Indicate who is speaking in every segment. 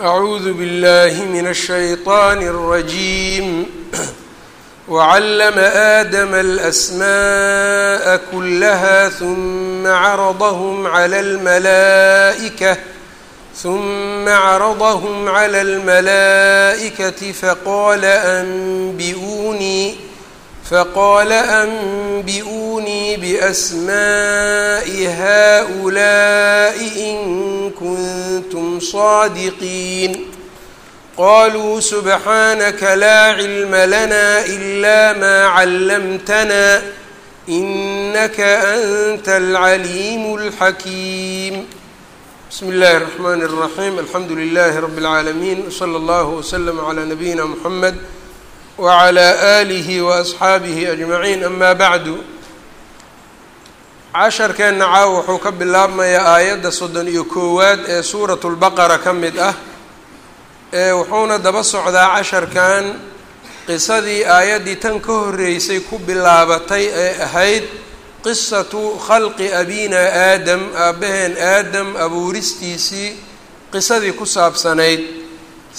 Speaker 1: أعوذ بالله من الشيطان الرجيم وعلم آدم الأسماء كلها ثم عرضهم على الملائكة ثم عرضهم على الملائكة فقال أنبئوني faqaala anbi'uunii biasmaa'i haaulaa'i in kuntum saadiqiin qaluu subxaanaka laa cilma lana ilaa maa callamtana inaka anta alcaliimu alxakiim bismi illaahi اraxmaani اraxiim alxamdu lilaahi rabi اlcaalamiin wsala allahu wslama calaa nabiyina muxamed wacalaa aalihi wa asxaabihi ajmaciin amaa bacdu casharkeenna caaw wuxuu ka bilaabmayaa aayadda soddon iyo koowaad ee suuratu lbaqara ka mid ah ee wuxuuna daba socdaa casharkan qisadii aayaddii tan ka horreysay ku bilaabatay ee ahayd qisatu khalqi abiina aadam aabbaheen aadam abuuristiisii qisadii ku saabsanayd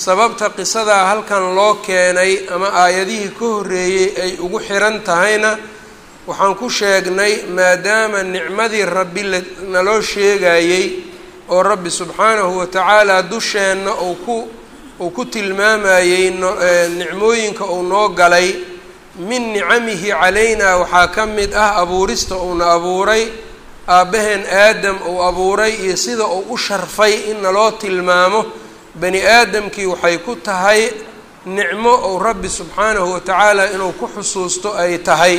Speaker 1: sababta qisadaa halkan loo keenay ama aayadihii ka horreeyey ay ugu xiran tahayna waxaan ku sheegnay maadaama nicmadii rabbi naloo sheegayey oo rabbi subxaanahu watacaala dusheenna uu ku uu ku tilmaamayey nicmooyinka uu noo galay. Min nicamihi calaynaa waxaa ka mid ah abuurista uuna abuuray aabbaheen aadam uu abuuray iyo sida uu u sharfay in naloo tilmaamo bani aadamkii waxay ku tahay nicmo ou rabbi subxaanahu watacaala inuu ku xusuusto ay tahay.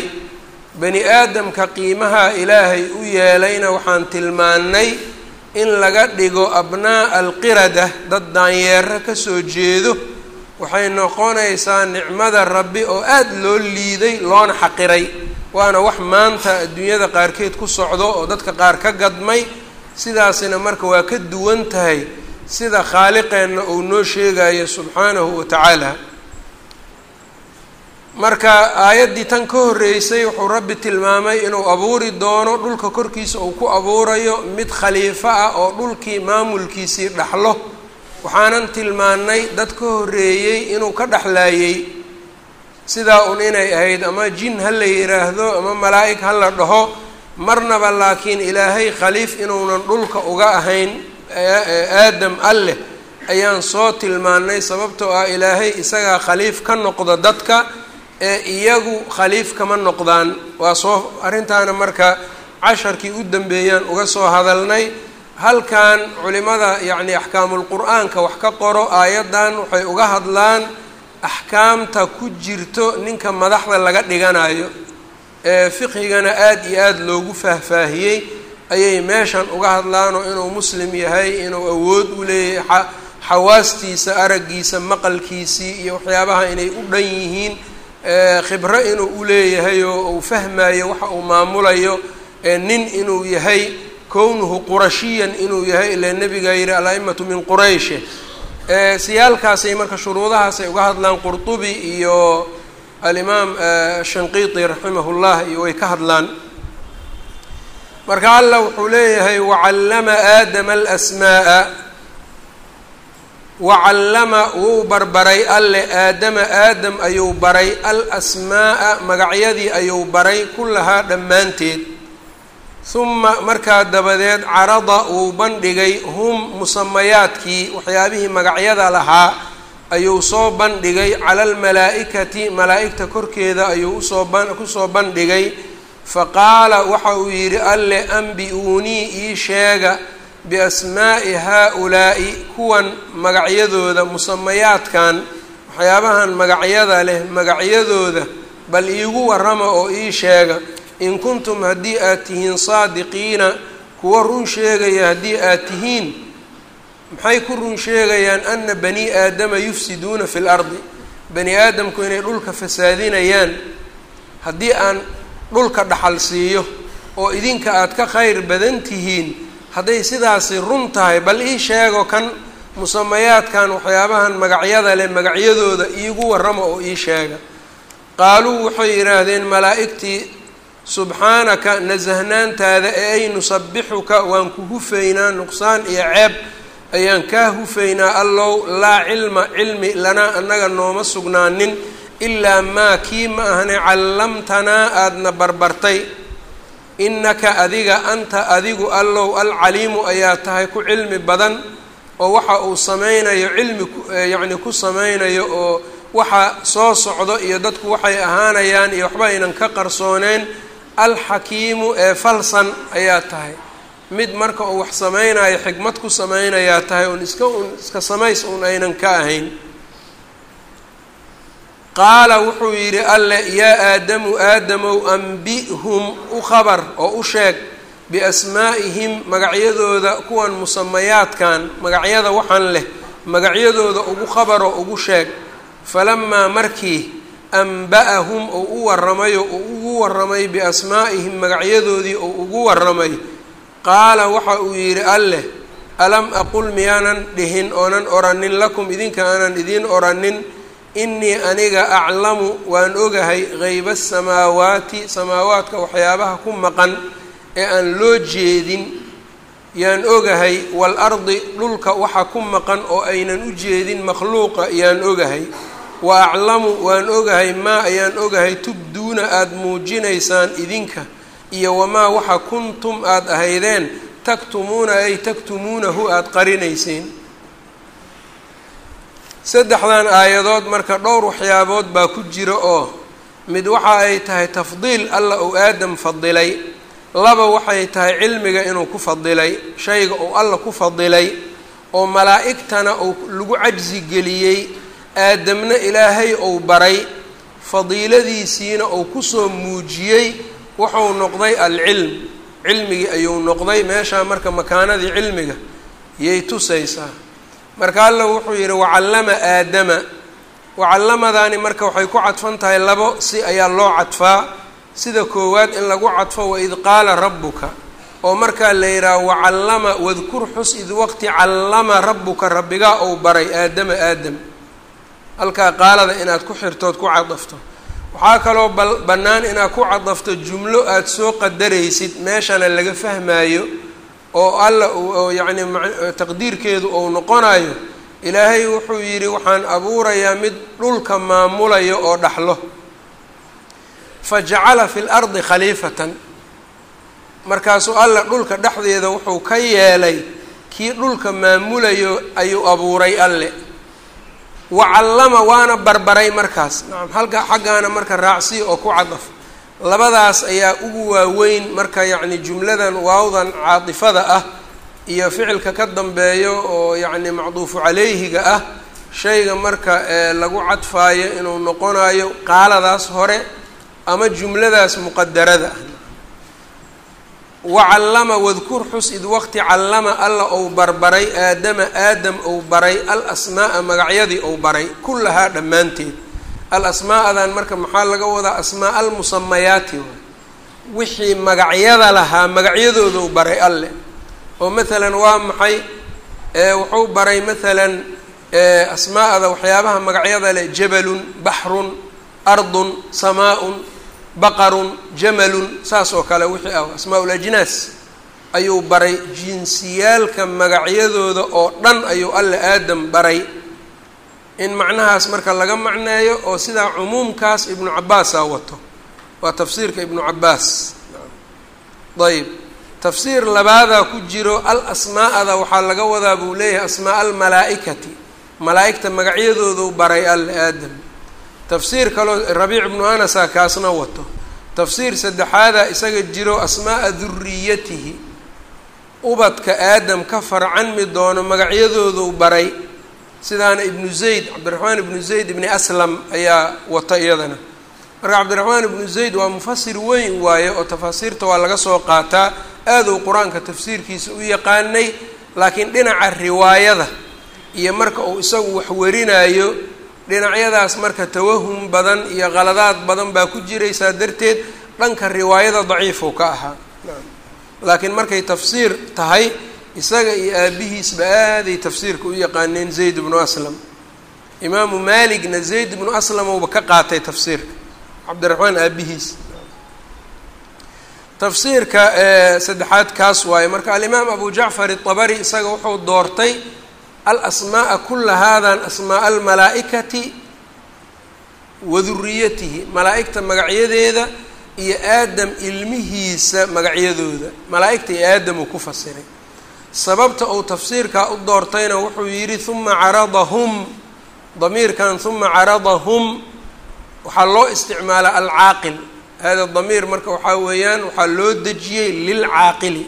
Speaker 1: Bani aadamka qiimaha ilaahay u yeelayna waxaan tilmaannay in laga dhigo abnaa'a alqirada dad daanyeero ka soo jeedo waxay noqonaysaa nicmada rabbi oo aada loo liiday loona xaqiray. Waana wax maanta adduunyada qaarkeed ku socdo oo dadka qaar ka gadmay. Sidaasina marka waa ka duwan tahay sida khaaliqeenna uu noo sheegayo subxaanahu wa tacaala. Marka aayaddii tan ka horreysay wuxuu rabbi tilmaamay inuu abuuri doono dhulka korkiisa uu ku abuurayo mid khaliifo ah oo dhulkii maamulkiisii dhaxlo. Waxaanan tilmaannay dad ka horreeyey inuu ka dhexlaayey sidaa un inay ahayd ama jin ha la yidhaahdo ama malaa'ig ha la dhaho marnaba laakiin ilaahay khaliif inuunan dhulka uga ahayn aadam alleh ayaan soo tilmaannay sababtoo ah ilaahay isagaa khaliif ka noqda dadka ee iyagu khaliif kama noqdaan. Waa soo arrintaana marka casharkii u dambeeyaan uga soo hadalnay halkan culimada yacni axkaamulqur-aanka wax ka qoro aayaddan waxay uga hadlaan axkaamta ku jirto ninka madaxda laga dhiganayo. Ee fiqhigana aada iyo aada loogu faahfaahiyey ayay meeshan uga hadlaanoo inuu muslim yahay inuu awood u leeyahay xawaastiisa araggiisa maqalkiisii iyo waxyaabaha inay u dhan yihiin. Khibro inuu u leeyahay oo uu fahmayo waxa uu maamulayo nin inuu yahay kownuhu qurashiyan inuu yahay ilaa nebiga yihi al-a'imatu min qurayshe siyaalkaasay marka shuruudahaasay uga hadlaan qurtubi iyo alimaam shanqiiti raximahullah iyo way ka hadlaan marka allah wuxuu leeyahay wacallama aadama alasmaa'a. Wacallama wuu barbaray alle aadama aadam ayuu baray alasmaa'a magacyadii ayuu baray kullahaa dhammaanteed. Huma markaa dabadeed carada wuu bandhigay hum musamayaadkii waxyaabihii magacyada lahaa ayuu soo bandhigay cala almalaa'ikati malaa'igta korkeeda ayuu u soo ku soo bandhigay faqaala waxa uu yidhi alle ambi-uunii ii sheega biasmaa'i haa-ulaa'i kuwan magacyadooda musamayaadkan waxyaabahan magacyada leh magacyadooda bal iigu warrama oo ii sheega in kuntum haddii aad tihiin saadiqiina kuwa run sheegaya haddii aad tihiin maxay ku run sheegayaan ana bani aadama yufsiduuna fi lardi bani aadamku inay dhulka fasaadinayaan haddii aan dhulka dhaxal siiyo oo idinka aada ka khayr badan tihiin. Hadday sidaasi run tahay bal ii sheego kan musamayaadkan waxyaabahan magacyada leh magacyadooda iigu warrama oo ii sheega. Qaaluu waxay yidhaahdeen malaa'igtii subxaanaka nasahnaantaada ee ay nusabixuka waan ku hufaynaa nuqsaan iyo ceeb ayaan kaa hufaynaa allow laa cilma cilmi lanaa annaga nooma sugnaanin ilaa maa kii ma ahne callamtanaa aadna barbartay. Innaka adiga anta adigu allow alcaliimu ayaa tahay ku cilmi badan oo waxa uu sameynayo cilmi yacni ku sameynayo oo waxa soo socdo iyo dadku waxay ahaanayaan iyo waxba aynan ka qarsooneen alxakiimu ee falsan ayaa tahay. Mid marka uu wax sameynayo xikmad ku sameynayaa tahay un iska un iska samays un aynan ka ahayn qaala wuxuu yidhi alle yaa aadamu aadamow ambi'hum u khabar oo u sheeg biasmaa'ihim magacyadooda kuwan musamayaadkan magacyada waxaan leh magacyadooda ugu khabaroo ugu sheeg. Falamaa markii amba'ahum oo u waramayo oo ugu waramay biasmaa'ihim magacyadoodii oo ugu waramay qaala waxa uu yidhi alleh alam aqul miyaanan dhihin oonan oranin lakum idinka aanan idiin oranin innii aniga aclamu waan ogahay hayba asamaawaati samaawaadka waxyaabaha ku maqan ee aan loo jeedin. Yaan ogahay waalardi dhulka waxa ku maqan oo aynan u jeedin makhluuqa yaan ogahay. Wa aclamu waan ogahay maa ayaan ogahay tubduuna aada muujinaysaan idinka. Iyo wamaa waxa kuntum aada ahaydeen taktumuuna ay taktumuunahu aada qarinayseen saddexdan aayadood marka dhowr waxyaabood baa ku jira oo mid waxa ay tahay tafdiil alla uu aadam fadilay laba waxay tahay cilmiga inuu ku fadilay shayga uu alla ku fadilay oo malaa'igtana uu lagu cajsi geliyey aadamna ilaahay uu baray fadiiladiisiina uu ku soo muujiyey wuxuu noqday alcilm. Cilmigii ayuu noqday meeshaa marka makaanadii cilmiga yay tusaysaa marka alla wuxuu yidhi wacallama aadama. Wacallamadani marka waxay ku cadfan tahay labo si ayaa loo cadfaa. Sida koowaad in lagu cadfo waid qaala rabbuka. Oo markaa la yidhaha wacallama wadkur xus id waqti callama rabbuka rabbigaa ou baray aadama aadam. Halkaa qaalada inaad ku xirtood ku cadafto waxaa kaloo ba bannaan inaad ku cadafto jumlo aada soo qadaraysid meeshana laga fahmaayo oo alla oo yacni taqdiirkeedu ou noqonayo ilaahay wuxuu yidhi waxaan abuurayaa mid dhulka maamulayo oo dhaxlo. Fa jacala fi lardi khaliifatan. Markaasuu alla dhulka dhexdeeda wuxuu ka yeelay kii dhulka maamulayo ayuu abuuray alle. Wacallama waana barbaray markaas. Nacam halka xaggaana marka raacsi oo ku cadaf labadaas ayaa ugu waaweyn marka yacni jumladan waawdan caatifada ah iyo ficilka ka dambeeyo oo yacni macduufu calayhiga ah shayga marka lagu cadfaayo inuu noqonayo qaaladaas hore ama jumladaas muqadarada. Ah wacallama wadkur xus id waqti callama alla ou barbaray aadama aadam ou baray al asmaa'a magacyadii ou baray kullahaa dhammaanteed al asmaa'adan marka maxaa laga wadaa asmaa almusamayaati wixii magacyada lahaa magacyadoodau baray alle. Oo maalan waa maxay? Wuxuu baray maalan asmaa'ada waxyaabaha magacyada leh jabalun baxrun ardun samaa-un baqarun jamalun saas oo kale wixii ah. Asmaa ulajnaas ayuu baray jinsiyaalka magacyadooda oo dhan ayuu alle aadam baray in macnahaas marka laga macneeyo oo sidaa cumuumkaas ibnu cabaasaa wato. Waa tafsiirka ibnu cabaas ayb tafsiir labaadaa ku jiro al asmaa'ada waxaa laga wadaa buu leeyahay asmaa almalaa'ikati malaa'igta magacyadoodu baray alle aadam. Tafsiir kaloo rabiic ibnu anasa kaasna wato. Tafsiir saddexaada isaga jiro asmaaa duriyatihi ubadka aadam ka farcanmi doono magacyadoodu baray sidaana ibnu zayd cabdiraxmaan ibnu zayd ibni aslam ayaa wata iyadana. Marka cabdiraxmaan ibnu zayd waa mufasir weyn waaye oo tafaasiirta waa laga soo qaataa. Aaduu qur'aanka tafsiirkiisa u yaqaanay laakiin dhinaca riwaayada iyo marka uu isagu wax warinayo dhinacyadaas marka tawahum badan iyo qaladaad badan baa ku jiraysaa darteed dhanka riwaayada daciifuu ka ahaa. Laakiin markay tafsiir tahay isaga iyo aabihiisba aaday tafsiirka u yaqaaneen zayd ibnu aslam. Imaamu maaligna zayd ibnu aslam ouba ka qaatay tafsiirka. Cabdiraxmaan aabihiis. Tafsiirka saddexaad kaas waaye. Marka alimaam abu jacfar itabari isaga wuxuu doortay alasmaa'a kula haadan asmaaa almalaa'ikati wa duriyatihi malaa'igta magacyadeeda iyo aadam ilmihiisa magacyadooda malaa'igta iyo aadam uu ku fasiray sababta uu tafsiirkaa u doortayna wuxuu yidhi huma caradahum. Damiirkan huma caradahum. Waxaa loo isticmaalaa alcaaqil. Hada damiir marka waxaa weeyaan waxaa loo dejiyey lilcaaqili.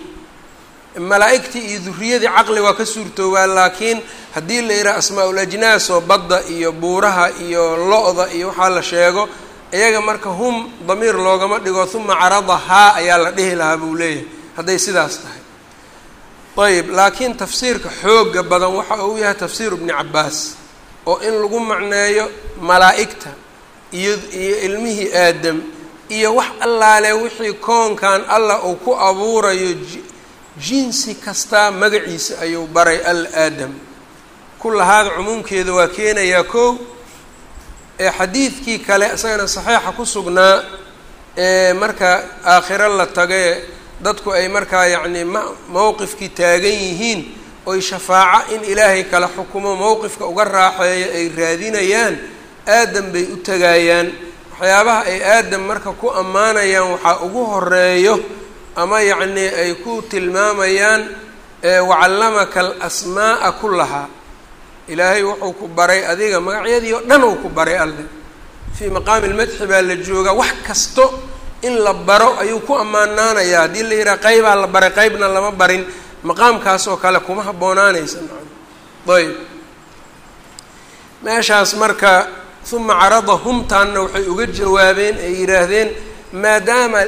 Speaker 1: Malaa'igtii iyo duriyadii caqli waa ka suurtoobaa laakiin haddii la yidhaha asmaa-ul ajnaas oo badda iyo buuraha iyo lo-da iyo waxaa la sheego iyaga marka hum damiir loogama dhigo huma caradahaa ayaa la dhihi lahaa buu leeyahay. Hadday sidaas tahay ayb laakiin tafsiirka xooga badan waxa uu yahay tafsiir ibni cabaas oo in lagu macneeyo malaa'igta iyo iyo ilmihii aadam iyo wax allaale wixii koonkan allah uu ku abuurayo jinsi kastaa magaciisa ayuu baray al aadam kullahaada cumuumkeeda waa keenayaa kow ee xadiidkii kale isagana saxiixa ku sugnaa ee marka aakhiro la tagae dadku ay markaa yacnii ma mowqifkii taagan yihiin oy shafaaco in ilaahay kala xukumo mowqifka uga raaxeeyo ay raadinayaan aadam bay u tagayaan waxyaabaha ay aadam marka ku ammaanayaan waxaa ugu horeeyo ama yacnii ay ku tilmaamayaan wacallamaka alasmaa'a kullahaa ilaahay wuxuu ku baray adiga magacyadii oo dhan uu ku baray alleh fii maqaami lmadxi baa la joogaa wax kasto in la baro ayuu ku ammaanaanayaa. Haddii la yidhaha qeybaa la baray qeybna lama barin maqaamkaas oo kale kuma habboonaanaysa ayb meeshaas marka uma carada humtaanna waxay uga jawaabeen ay yidhaahdeen maadaama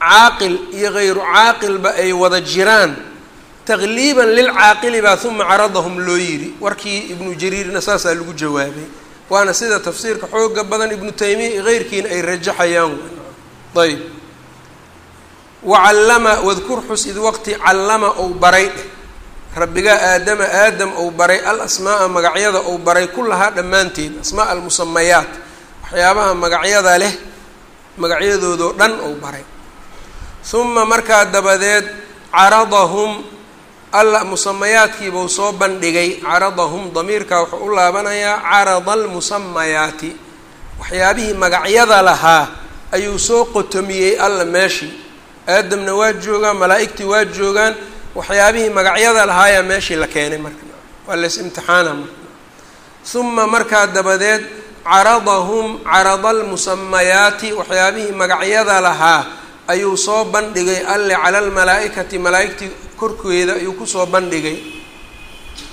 Speaker 1: caaqil iyo hayru caaqilba ay wada jiraan taqliiban lilcaaqili baa uma caradahum loo yidhi. Warkii ibnu jariirna saasaa lagu jawaabay. Waana sida tafsiirka xooga badan ibnu taymiya iyo heyrkiina ay rajaxayaan ayb. Wacallama wadkur xus id waqti callama ou baray. Dheh aadama aadam ou baray. Al asmaaa magacyada ou baray. Kullahaa dhammaanteed asmaa almusamayaat waxyaabaha magacyada leh magacyadoodoo dhan ou baray. Uma markaa dabadeed caradahum alla musamayaadkiibuu soo bandhigay. Caradahum damiirkaa wuxuu u laabanayaa carada almusamayaati waxyaabihii magacyada lahaa ayuu soo qotomiyey alla meeshii aadamna waa joogaan malaa'igtii waa joogaan waxyaabihii magacyada lahaayaa meeshii la keenay marka. Waa lays imtixaana marka. Uma markaa dabadeed caradahum carada almusamayaati waxyaabihii magacyada lahaa ayuu soo bandhigay alle cala almalaa'ikati malaa'igtii korkeeda ayuu ku soo bandhigay.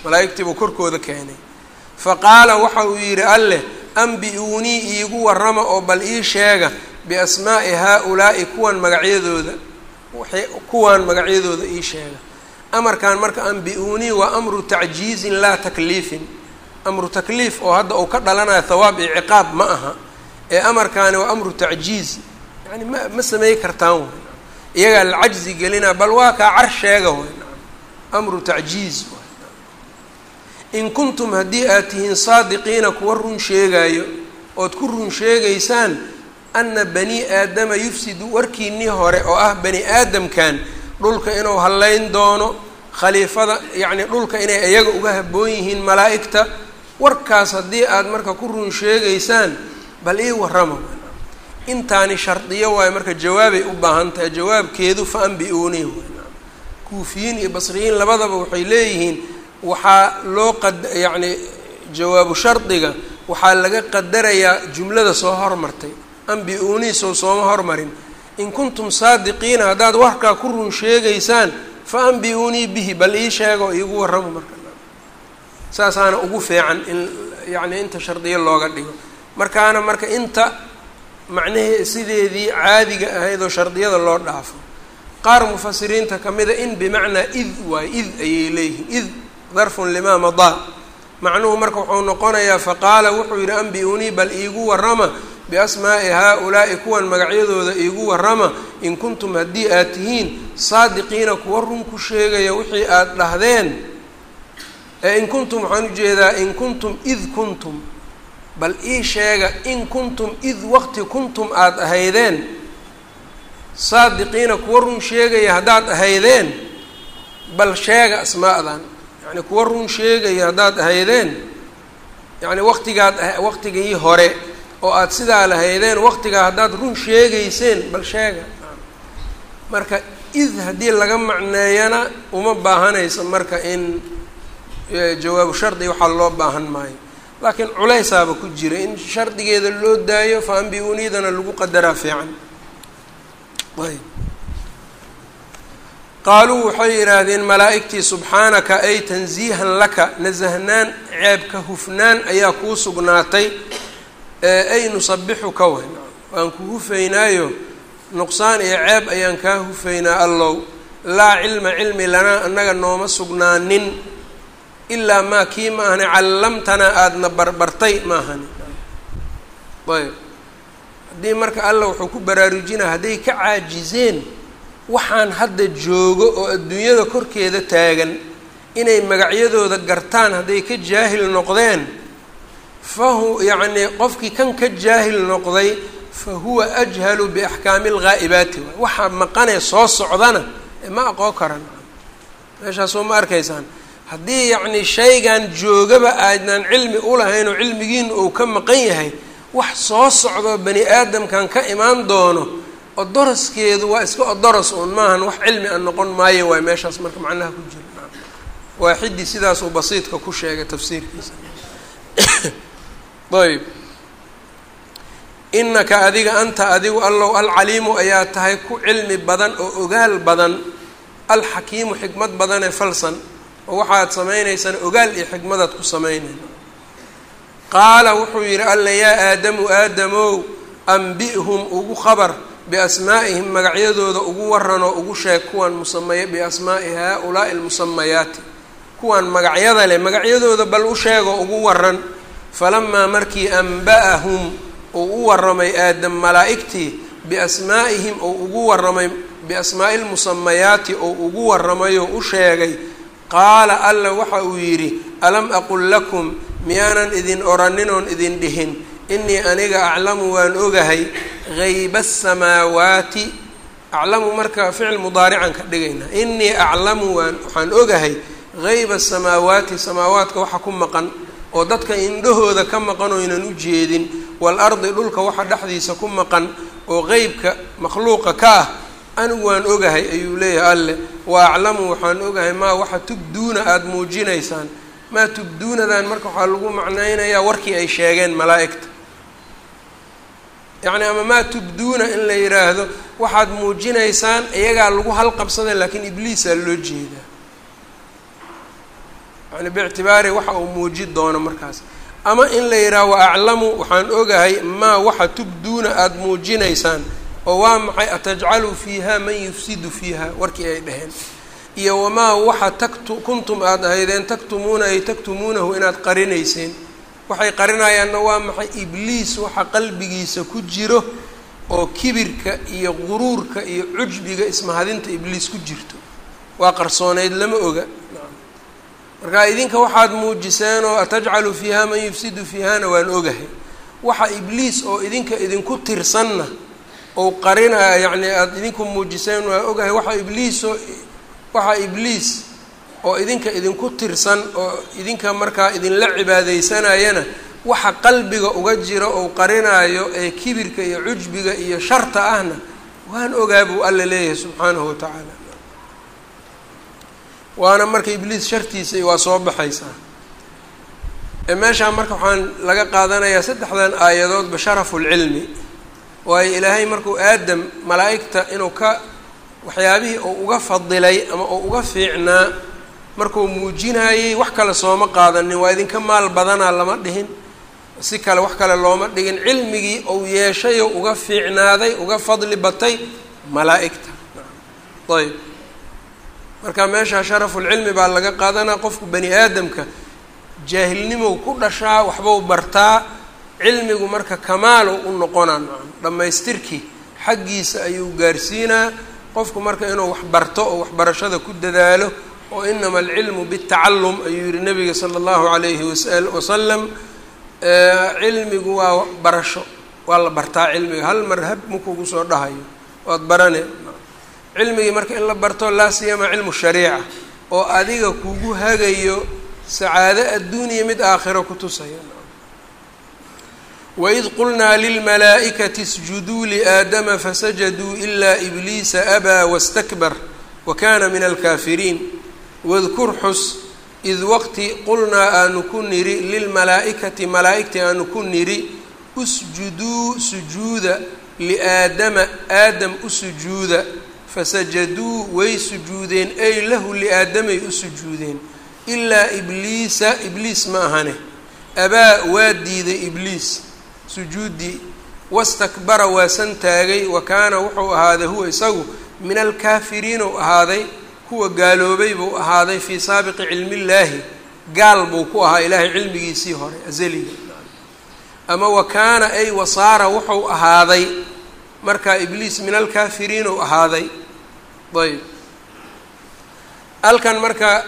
Speaker 1: Malaa'igtiibuu korkooda keenay. Fa qaala waxa uu yidhi alleh ambi-uunii iigu warrama oo bal ii sheega biasmaa'i haa-ulaa'i kuwan magacyadooda kuwan magacyadooda ii sheega. Amarkan marka ambi-uunii waa amru tacjiizin laa takliifin. Amru takliif oo hadda uu ka dhalanayo thawaab iyo ciqaab ma aha. Ee amarkaani waa amru tacjiiz. Yani ma ma sameey kartaan way. Iyagaa la cajzi gelinaa bal waa kaa car sheega way. Amru tacjiiz waay in kuntum haddii aad tihiin saadiqiina kuwa run sheegaayo ood ku run sheegaysaan ana bani aadama yufsidu warkiinnii hore oo ah bani aadamkan dhulka inuu hallayn doono khaliifada yacni dhulka inay iyaga uga habboon yihiin malaa'igta warkaas haddii aad marka ku run sheegaysaan bal ii warrama intaani shardiyo waayo marka jawaabay u baahan tahay jawaabkeedu fa ambi-uunii kuufiyiin iyo basriyiin labadaba waxay leeyihiin waxaa loo qad yacni jawaabu shardiga waxaa laga qadarayaa jumlada soo hormartay ambi-uunii soo sooma hormarin. In kuntum saadiqiina haddaad warkaa ku run sheegaysaan fa ambi-uunii bihi bal ii sheego iigu warramo marka. Saasaana ugu fiican in yacni inta shardiyo looga dhigo. Markaana marka inta macnahee sideedii caadiga ahayd oo shardiyada loo dhaafo qaar mufasiriinta ka mida in bimacnaa id waayo id ayay leeyihiin. Id darfun limaa madaa. Macnuhu marka wuxuu noqonayaa faqaala wuxuu yidhi ambi-unii bal iigu warrama biasmaa'i haa-ulaa'i kuwan magacyadooda iigu warrama in kuntum haddii aad tihiin saadiqiina kuwa run ku sheegaya wixii aada dhahdeen. Ee in kuntum waxaan u jeedaa in kuntum id kuntum bal ii sheega in kuntum id waqti kuntum aada ahaydeen. Saadiqiina kuwa run sheegaya haddaad ahaydeen bal sheega asmaa'dan. Yacni kuwa run sheegaya haddaad ahaydeen yacni waqtigaad waqtigii hore oo aada sidaa lahaydeen waqtigaa haddaad run sheegayseen bal sheega. Marka id haddii laga macneeyana uma baahanaysa marka in jawaabu shardi waxaa loo baahan maayo. Laakiin culaysaaba ku jira in shardigeeda loo daayo fa ambi-unidana lagu qadaraa fiican. Ayb qaaluu waxay yidhaahdeen malaa'igtii subxaanaka ay tansiihan laka nasahnaan ceebka hufnaan ayaa kuu sugnaatay ay nusabixuka way waan ku hufaynaayo. Nuqsaan iyo ceeb ayaan kaa hufaynaa allow. Laa cilma cilmi lanaa annaga nooma sugnaanin. Ilaa maa kii ma ahani callamtanaa aadna barbartay ma ahani. Ayb. Haddii marka alla wuxuu ku baraarujinaa hadday ka caajizeen waxaan hadda joogo oo adduunyada korkeeda taagan inay magacyadooda gartaan hadday ka jaahil noqdeen fahu yacnii qofkii kan ka jaahil noqday fa huwa ajhalu biaxkaami alghaa'ibaati waay waxaa maqanee soo socdana ma aqoon karan meeshaasoo ma arkaysaan haddii yacnii shaygan joogaba aadnaan cilmi ulahayn oo cilmigiina uu ka maqan yahay wax soo socdoo bani aadamkan ka imaan doono odoraskeedu waa iska odoras uun maahan wax cilmi a noqon maayo waay meeshaas marka macnaha ku jira waaxidii sidaasuu basiidka ku sheegay tafsiirkiisa ayb. Inaka adiga anta adigu allow alcaliimu ayaa tahay ku cilmi badan oo ogaal badan alxakiimu xikmad badanee falsan oo waxaad samaynaysaan ogaal iyo xikmadaad ku samaynayn. Qaala wuxuu yidhi alla yaa aadamu aadamow ambi'hum ugu khabar biasmaa'ihim magacyadooda ugu waranoo ugu sheeg kuwan musamaya biasmaa'i haa-ulaa'i almusamayaati kuwan magacyada leh magacyadooda bal u sheegoo ugu waran falamaa markii amba'ahum uu u waramay aadam malaa'igtii biasmaa'ihim ou ugu waramay biasmaa'i lmusamayaati ou ugu waramayoo u sheegay qaala alla waxa uu yidhi alam aqul lakum miyaanan idin oranin oon idin dhihin inii aniga aclamu waan ogahay hayba asamaawaati aclamu marka ficil mudaarican ka dhigaynaa inii aclamu waan waxaan ogahay hayba asamaawaati samaawaadka waxa ku maqan oo dadka indhahooda ka maqan oynan u jeedin waalardi dhulka waxa dhexdiisa ku maqan oo qeybka makhluuqa ka ah anigu waan ogahay ayuu leeyahay alle wa aclamu waxaan ogahay maa waxa tubduuna aada muujinaysaan. Maa tubduunadan marka waxaa lagu macnaynayaa warkii ay sheegeen malaa'igta. Yacni ama maa tubduuna in la yidhaahdo waxaad muujinaysaan iyagaa lagu halqabsaday laakiin ibliisaa loo jeedaa yani biictibaari waxa uu muuji doono markaas. Ama in la yidhaaho wa aclamu waxaan ogahay maa waxa tubduuna aada muujinaysaan oo waa maxay? Atajcalu fiiha man yufsidu fiiha warkii ay dhaheen. Iyo wamaa waxa taktu kuntum aada ahaydeen taktumuuna ay taktumuunahu inaad qarinayseen. Waxay qarinayaanna waa maxay? Ibliis waxa qalbigiisa ku jiro oo kibirka iyo guruurka iyo cujbiga ismahadinta ibliis ku jirto. Waa qarsooneyd lama oga marka idinka waxaad muujiseen oo atajcalu fiiha man yufsidu fiihana waan ogahay. Waxa ibliis oo idinka idinku tirsanna ou qarinaya yacni aada idinku muujiseen waa ogahay waxa ibliisoo waxaa ibliis oo idinka idinku tirsan oo idinka markaa idinla cibaadeysanayana waxa qalbiga uga jira ou qarinaayo ee kibirka iyo cujbiga iyo sharta ahna waan ogaa buu alla leeyahay subxaanahu watacaala waana marka ibliis shartiisa waa soo baxaysaa meeshaa marka waxaan laga qaadanayaa saddexdan aayadoodba sharafu lcilmi waayo ilaahay markuu aadam malaa'igta inuu ka waxyaabihii uu uga fadilay ama uu uga fiicnaa markuu muujinayey wax kale sooma qaadanin waa idinka maal badanaa lama dhihin. Si kale wax kale looma dhigin. Cilmigii uu yeeshayoo uga fiicnaaday uga fadli batay malaa'igta. Ayb marka meeshaa sharafulcilmi baa laga qaadanaa qofku bani aadamka jaahilnimow ku dhashaa waxbau bartaa cilmigu marka kamaal u noqonaa dhammaystirkii xaggiisa ayuu gaarsiinaa. Qofku marka inuu wax barto oo waxbarashada ku dadaalo oo inama alcilmu bitacallum ayuu yihi nabiga sala allahu calayhi wasalam. Cilmigu waa barasho waa la bartaa cilmiga. Hal mar hab makugu soo dhahayo. Waad barane cilmigii marka in la barto laa siyama cilmu shariica oo adiga kugu hagayo sacaado adduuniya mid aakhiro ku tusaya. Waid qulnaa lilmalaa'ikati isjuduu liaadama fasajaduu ilaa ibliisa abaa wastakbar wa kaana min alkaafiriin wadkur xus id waqti qulnaa aanu ku niri lilmalaa'ikati malaa'igtii aanu ku niri usjuduu sujuuda liaadama aadam u sujuuda fasajaduu way sujuudeen. ay lahu liaadamay u sujuudeen. ilaa ibliisa ibliis ma ahane abaa waa diiday ibliis sujuuddii wastakbara waa san taagay wa kaana wuxuu ahaaday huwa isagu min alkaafiriin uu ahaaday kuwa gaaloobay buu ahaaday fii saabiqi cilmillaahi gaal buu ku ahaa ilaahay cilmigiisii hore azaliga ama wa kaana ay wasaara wuxuu ahaaday markaa ibliis min alkaafiriin uu ahaaday. Ayb. Halkan marka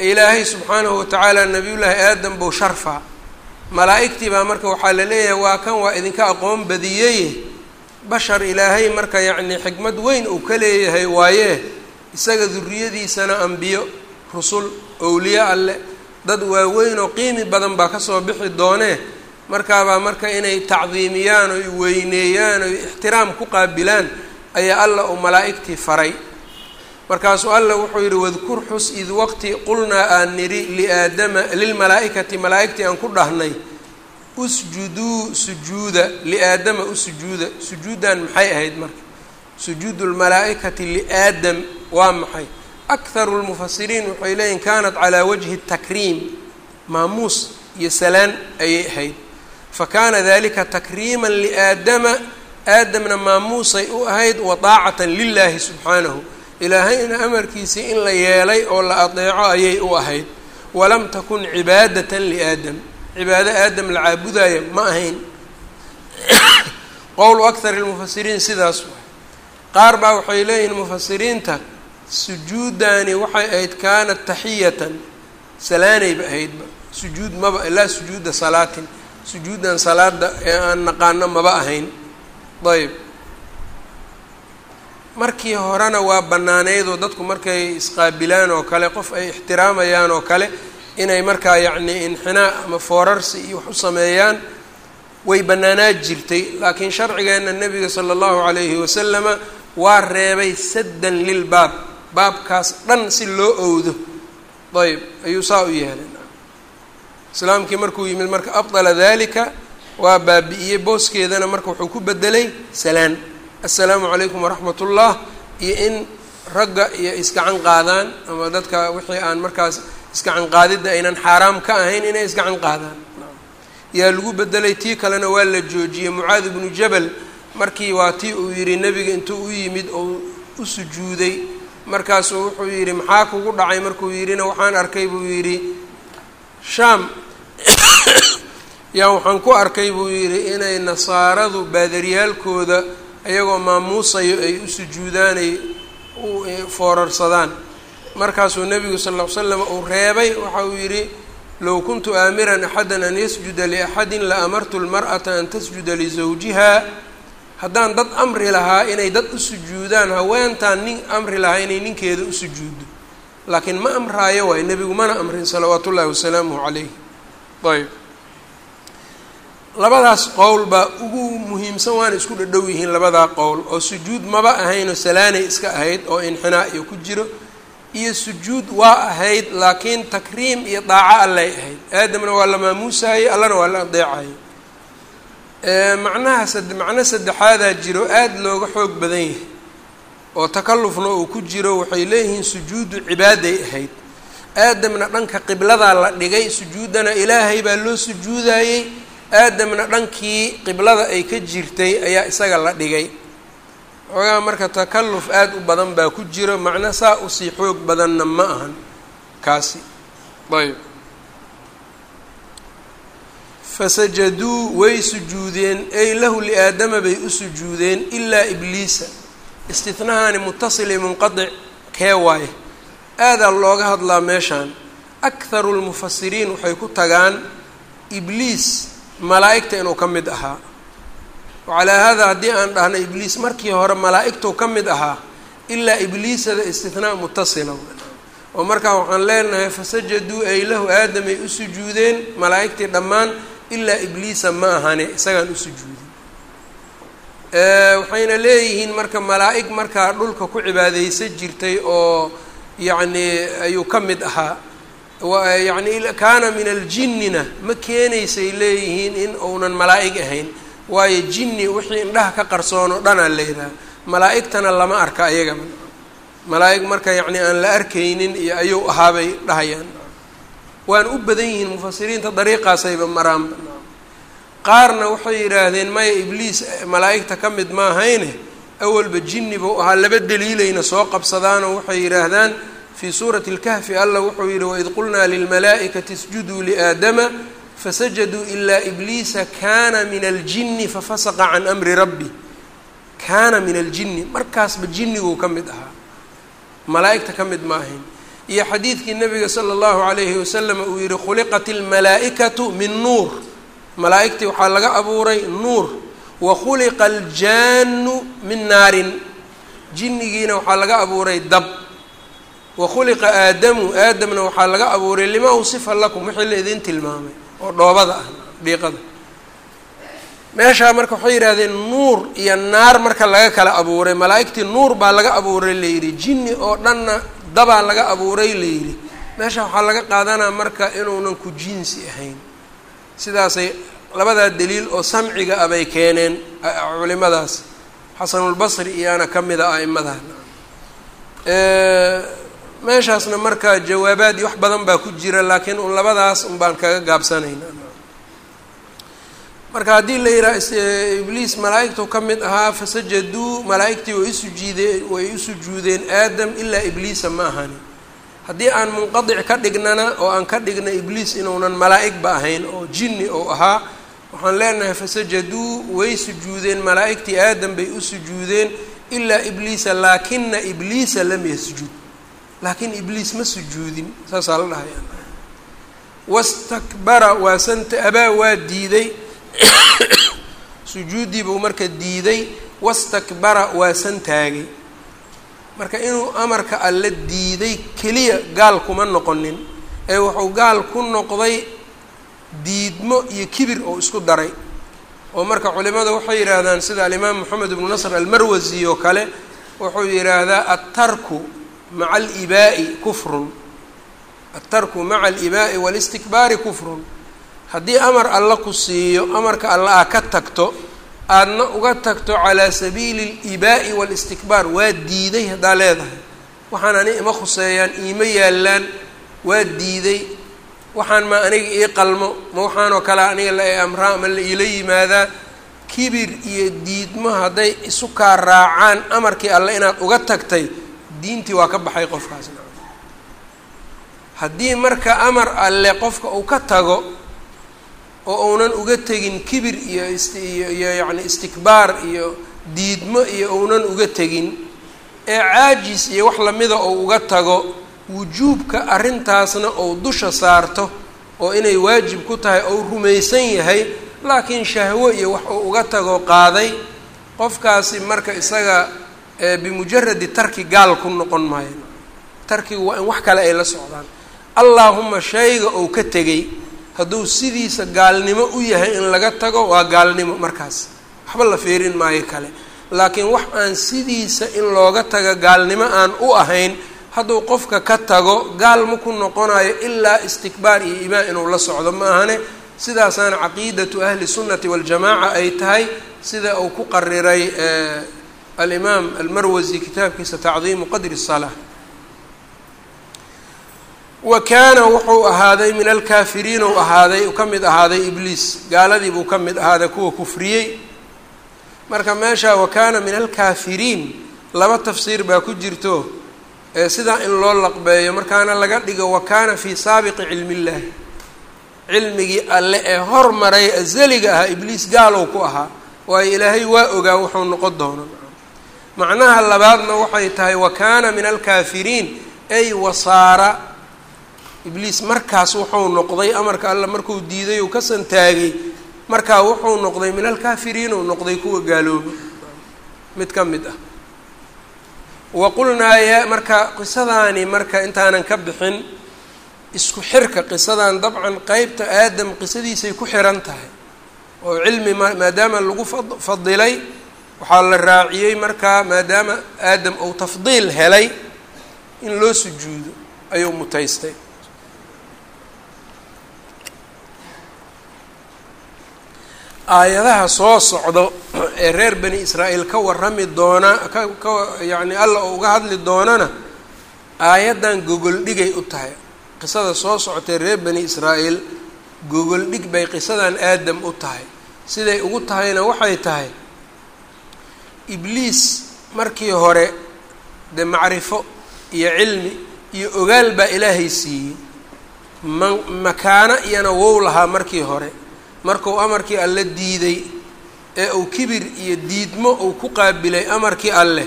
Speaker 1: ilaahay subxaanahu watacaala nabiyullaahi aadam buu sharfaa malaa'igtii baa marka waxaa la leeyahay waa kan waa idinka aqoon badiyeye bashar ilaahay marka yacnii xikmad weyn uu ka leeyahay waaye isaga duriyadiisana ambiyo rusul owliye alleh dad waaweyn oo qiimi badan baa ka soo bixi doonee markaabaa marka inay tacdiimiyaan oy weyneeyaan oy ixtiraam ku qaabilaan ayaa alla uu malaa'igtii faray. Markaasuu alla wuxuu yidhi wadkur xus id waqti qulnaa aan nidhi liaadama lilmalaa'ikati malaa'igtii aan ku dhahnay usjuduu sujuuda liaadama u sujuuda sujuuddan maxay ahayd marka? Sujuudu lmalaa'ikati liaadam waa maxay? Akharu lmufasiriin waxay leeyihiin kanat calaa wajhi takriim. Maamuus iyo salaan ayay ahayd fa kaana dalika takriima liaadama aadamna maamuusay u ahayd wa daacatan lilaahi subxaanahu ilaahayna amarkiisii in la yeelay oo la adeeco ayay u ahayd walam takun cibaadatan liaadam cibaado aadam la caabudaayo ma ahayn qowlu akhari lmufasiriin sidaas waay qaar baa waxay leeyihiin mufasiriinta sujuuddaani waxay ahayd kaanat taxiyatan salaanayba ahaydba sujuud maba laa sujuuda salaatin sujuuddan salaada ee aan naqaano maba ahayn. Ayb markii horena waa bannaaneydoo dadku markay isqaabilaan oo kale qof ay ixtiraamayaan oo kale inay markaa yacnii inxinaa ama foorarsi iyo wax u sameeyaan way bannaanaa jirtay. Laakiin sharcigeenna nebiga sala allahu calayhi wasalama waa reebay saddan lilbaab baabkaas dhan si loo owdo. Ayb ayuu saa u yeelay islaamkii markuu yimid marka abdala dalika waa baabi'iyey booskeedana marka wuxuu ku bedelay salaan. Assalaamu calaykum waraxmat ullah iyo in ragga iyo isgacan qaadaan ama dadka wixii aan markaas isgacan qaadidda aynan xaaraam ka ahayn inay isgacan qaadaan. Yaa lagu bedelay tii kalena waa la joojiyey. Mucaad ibnu jabal markii waa tii uu yidhi nebiga intuu u yimid oo u sujuuday. Markaasuu wuxuu yidhi maxaa kugu dhacay? Markuu yidhina waxaan arkay buu yidhi shaam yaa waxaan ku arkay buu yidhi inay nasaaradu baadariyaalkooda iyagoo maamuusayo ay u sujuudaanay u foorarsadaan. Markaasuu nebigu sal ll ly slam uu reebay waxa uu yidhi low kuntu aamiran axada an yasjuda liaxadin la amartu lmar'ata an tasjuda lisawjiha haddaan dad amri lahaa inay dad u sujuudaan haweentaan nin amri lahaa inay ninkeeda u sujuuddo. Laakiin ma amraayo waay nebigu mana amrin salawaatu ullaahi wasalaamuhu calayh ayb. Labadaas qowl baa ugu muhiimsan waana isku dhadhow yihiin labadaa qowl oo sujuud maba ahayn oo salaanay iska ahayd oo inxinaa iyo ku jiro iyo sujuud waa ahayd laakiin takriim iyo daaco allay ahayd. Aadamna waa la maamuusaayey allana waa la adeecayay macnaha sad macno saddexaadaa jiro aada looga xoog badan yahay oo takallufna uu ku jiro waxay leeyihiin sujuudu cibaaday ahayd aadamna dhanka qibladaa la dhigay sujuuddana ilaahay baa loo sujuudayey aadamna dhankii qiblada ay ka jirtay ayaa isaga la dhigay. Xoogaa marka takalluf aada u badan baa ku jiro macno saa u sii xoog badanna ma ahan. Kaasi. Ayb fasajaduu way sujuudeen. Ay lahu liaadama bay u sujuudeen ilaa ibliisa. Istinahaani mutasili munqadic kee waaye aadaa looga hadlaa meeshaan akharu lmufasiriin waxay ku tagaan ibliis malaa'igta inuu ka mid ahaa. Wacalaa haadaa haddii aan dhahno ibliis markii hore malaa'igtuu ka mid ahaa ilaa ibliisada istinaa mutasila oo markaa waxaan leenahay fasajaduu ay lahu aadamay u sujuudeen malaa'igtii dhammaan ilaa ibliisa ma ahane isagaan u sujuudin. Waxayna leeyihiin marka malaa'ig markaa dhulka ku cibaadeysan jirtay oo yacni ayuu ka mid ahaa. Yacni kaana min aljinnina ma keenaysay leeyihiin in uunan malaa'ig ahayn. Waayo jinni wixii indhaha ka qarsoon oo dhanaa la yidhaha malaa'igtana lama arka ayagaba malaa'ig marka yacni aan la arkaynin iyo ayuu ahaabay dhahayaan. Waana u badan yihiin mufasiriinta dariiqaasayba maraanba qaarna waxay yidhaahdeen maya ibliis malaa'igta ka mid maahayne awalba jinni buu ahaa laba daliilayna soo qabsadaanoo waxay yidhaahdaan fii suurati اlkahfi allah wuxuu yidhi waid qulnaa lilmalaa'ikati isjuduu liaadama fasajaduu ilaa ibliisa kana min aljini fafasaqa can amri rabbi. Kaana min aljini markaasba jinniguu ka mid ahaa. Malaa'igta ka mid maahayn iyo xadiidkii nabiga sala allahu alayhi wasalam uu yihi khuliqat almalaa'ikatu min nuur. Malaa'igtii waxaa laga abuuray nuur wa khuliqa aljaanu min naarin. Jinnigiina waxaa laga abuuray dab. Wa khuliqa aadamu aadamna waxaa laga abuuray lima usifa lakum wixii la idin tilmaamay oo dhoobada ah dhiiqada meeshaa marka waxay yidhahdeen nuur iyo naar marka laga kala abuuray malaa'igtii nuur baa laga abuuray layidhi jinni oo dhanna dabaa laga abuuray layidhi meesha waxaa laga qaadanaa marka inuunan ku jinsi ahayn. Sidaasay labadaa daliil oo samciga ah bay keeneen culimadaas. Xasanulbasri iyaana ka mid a a'imadan meeshaasna marka jawaabaad iyo wax badan baa ku jira laakiin un labadaas un baan kaga gaabsanayna marka haddii la yidhaha ibliis malaa'igtu ka mid ahaa fasajaduu malaa'igtii way usujuudeen way u sujuudeen aadam ilaa ibliisa ma ahani. Haddii aan munqadic ka dhignana oo aan ka dhigna ibliis inuunan malaa'igba ahayn oo jinni ou ahaa waxaan leenahay fasajaduu way sujuudeen. Malaa'igtii aadam bay u sujuudeen. Ilaa ibliisa laakina ibliisa lam yasjud laakiin ibliis ma sujuudin. Saasaa la dhahaya wastakbara waa abaa waa diiday. Sujuuddii buu marka diiday. Wastakbara waa san taagay marka inuu amarka alle diiday keliya gaal kuma noqonin. Ee wuxuu gaal ku noqday diidmo iyo kibir oo isku daray. Oo marka culimada waxay yidhaahdaan sida alimaam moxamed ibnu nasr almarwasi oo kale wuxuu yidhaahdaa attarku maca alibaa'i kufrun. Attarku maca alibaa'i walistikbaari kufrun. Haddii amar alla ku siiyo amarka alla aa ka tagto aadna uga tagto calaa sabiili alibaa'i waalistikbaar waa diiday haddaa leedahay. Waxaan ani ima khuseeyaan iima yaallaan waa diiday waxaan ma aniga ii qalmo ma waxaanoo kale aniga la amraa ama la iila yimaadaa kibir iyo diidmo hadday isu kaa raacaan amarkii alle inaad uga tagtay diintii waa ka baxay qofkaasna haddii marka amar alle qofka uu ka tago oo uunan uga tegin kibir iyo iyo iyo yacni istikbaar iyo diidmo iyo uunan uga tegin ee caajis iyo wax lamida oo uga tago wujuubka arrintaasna ou dusha saarto oo inay waajib ku tahay ou rumaysan yahay laakiin shahwo iyo wax uu uga tago qaaday qofkaasi marka isaga bimujaradi tarki gaal ku noqon maayo. Tarkigu waa in wax kale ay la socdaan. Allaahuma shayga ou ka tegay hadduu sidiisa gaalnimo u yahay in laga tago waa gaalnimo markaas. Waxba la feerin maayo kale. Laakiin wax aan sidiisa in looga tago gaalnimo aan u ahayn hadduu qofka ka tago gaal ma ku noqonayo ilaa istikbaar iyo imaan inuu la socdo ma ahane. Sidaasaana caqiidatu ahli sunnati waljamaaca ay tahay sida uu ku qariray alimaam almarwasi kitaabkiisa tacdiimu qadri الsalaa wa kaana wuxuu ahaaday min alkaafiriin ahaaday uu ka mid ahaaday ibliis. Gaaladii buu ka mid ahaaday kuwa kufriyey. Marka meesha wa kaana min alkaafiriin laba tafsiir baa ku jirto sidaa in loo laqbeeyo markaana laga dhigo wa kaana fii saabiqi cilmi illaahi cilmigii alle ee hormaray azaliga ahaa ibliis gaalow ku ahaa waayo ilaahay waa ogaa wuxuu noqon doono. Macnaha labaadna waxay tahay wa kaana min alkaafiriin ay wasaara ibliis markaas wuxuu noqday amarka alle markuu diiday uu ka santaagay markaa wuxuu noqday min alkaafiriin uu noqday kuwa gaalooba mid ka mid ah waqulnaa ya marka qisadaani marka intaanan ka bixin isku xirka qisadan dabcan qeybta aadam qisadiisay ku xiran tahay oo cilmi ma maadaama lagu fadilay waxaa la raaciyey markaa maadaama aadam uu tafdiil helay in loo sujuudo ayuu mutaystay aayadaha soo socdo ee reer bani israa'iil ka warrami doona ka ka yacni alla oo uga hadli doonana aayaddan gogoldhigay u tahay. Qisada soo socotay reer bani israa'iil gogoldhig bay qisadan aadam u tahay. Siday ugu tahayna waxay tahay ibliis markii hore dee macrifo iyo cilmi iyo ogaal baa ilaahay siiyey. Ma makaano iyana wow lahaa markii hore markuu amarkii alle diiday ee uu kibir iyo diidmo uu ku qaabilay amarkii alleh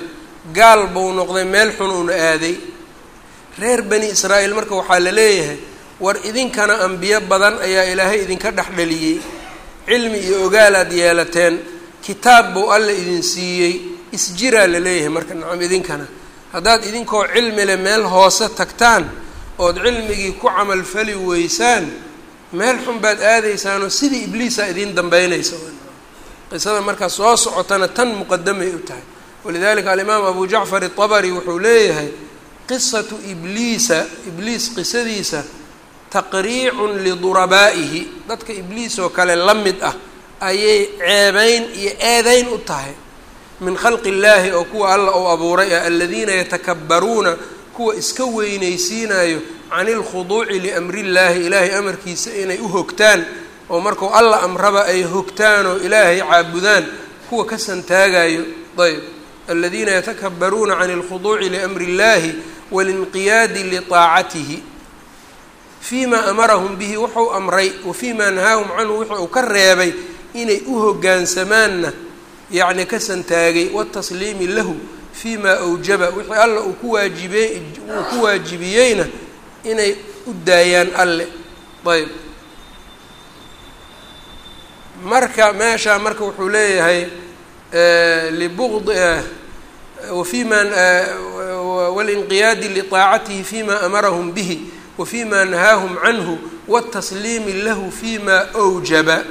Speaker 1: gaal buu noqday meel xun uuna aaday. Reer bani israa'iil marka waxaa la leeyahay war idinkana ambiyo badan ayaa ilaahay idinka dhexdhaliyey cilmi iyo ogaalaad yeelateen kitaab buu alle idin siiyey. Isjiraa la leeyahay marka nacam idinkana. Haddaad idinkoo cilmi leh meel hoose tagtaan ood cilmigii ku camalfali weysaan meel xun baad aadaysaanoo sidii ibliisa idiin dambeynaysa qisada markaa soo socotana tan muqadamay u tahay. Walidalika alimaam abu jacfar itabari wuxuu leeyahay qisatu ibliisa ibliis qisadiisa taqriicun lidurabaa'ihi dadka ibliis oo kale la mid ah ayay ceebeyn iyo eedeyn u tahay. Min khalqi illaahi oo kuwa alla uu abuuray ah aladiina yatakabbaruuna kuwa iska weynaysiinayo can ilkhuduuci liamri illaahi ilaahay amarkiisa inay u hogtaan oo markuu alla amraba ay hogtaan oo ilaahay caabudaan kuwa ka santaagayo ayb aladiina yatakabbaruuna can ilkhuduuci liamri illaahi walinqiyaadi liطaacatihi fii ma amarahum bihi wuxuu amray wa fii nahaahum canhu wixii uu ka reebay inay u hogaansamaanna yacni ka santaagay watasliimi lahu fii ma awjaba wixii alla uu ku waajibey uu ku waajibiyeyna inay u daayaan alle. Ayb. Marka meeshaa marka wuxuu leeyahay libd wafii ma walinqiyaadi liطaacatihi fima amarahum bihi wafii ma nahaahum canhu watasliimi lahu fima awjaba.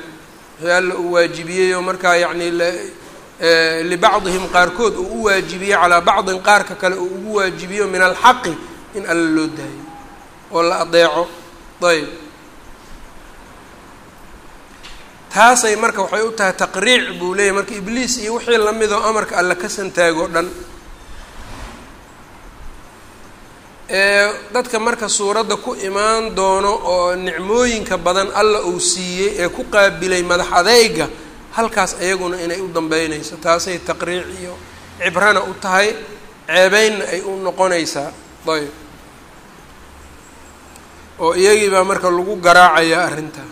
Speaker 1: Wixii alla uu waajibiyey oo markaa yani libacdihim qaarkood uu u waajibiyey calaa bacdin qaarka kale uu ugu waajibiyo min alxaqi in alla loo daayo oo la adeeco ayb. Taasay marka waxay u tahay taqriic buu leeyahy marka ibliis iyo wixii la mid oo amarka alla ka santaago dhan. Dadka marka suuradda ku imaan doono oo nicmooyinka badan alla uu siiyey ee ku qaabilay madax adeyga halkaas ayaguna inay u dambeynayso taasay taqriic iyo cibrana u tahay ceebeynna ay u noqonaysaa. Ayb. Oo iyagii baa marka lagu garaacayaa arrintaa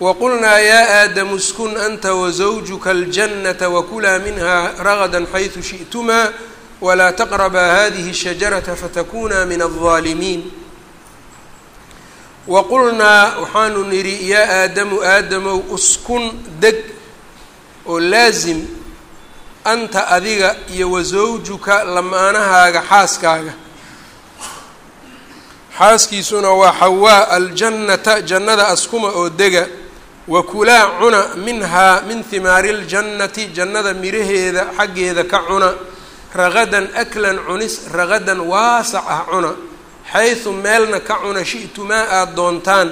Speaker 1: waqulnaa yaa aadamu iskun anta wazawjuka aljannata wakulaa minha ragadan xaydu shi'tumaa walaa taqrabaa hadihi shajarata fatakunaa min aldaalimiin waqulnaa waxaanu nidhi yaa aadamu aadamow uskun deg oo laasim anta adiga iyo wasawjuka lamaanahaaga xaaskaaga. Xaaskiisuna waa xawaa aljannata jannada askuma oo dega. Wakulaa cuna minhaa min himaari اljannati jannada miraheeda xaggeeda ka cuna. Ragadan aklan cunis ragadan waasac ah cuna. Xaysu meelna ka cuna shi'tumaa aada doontaan.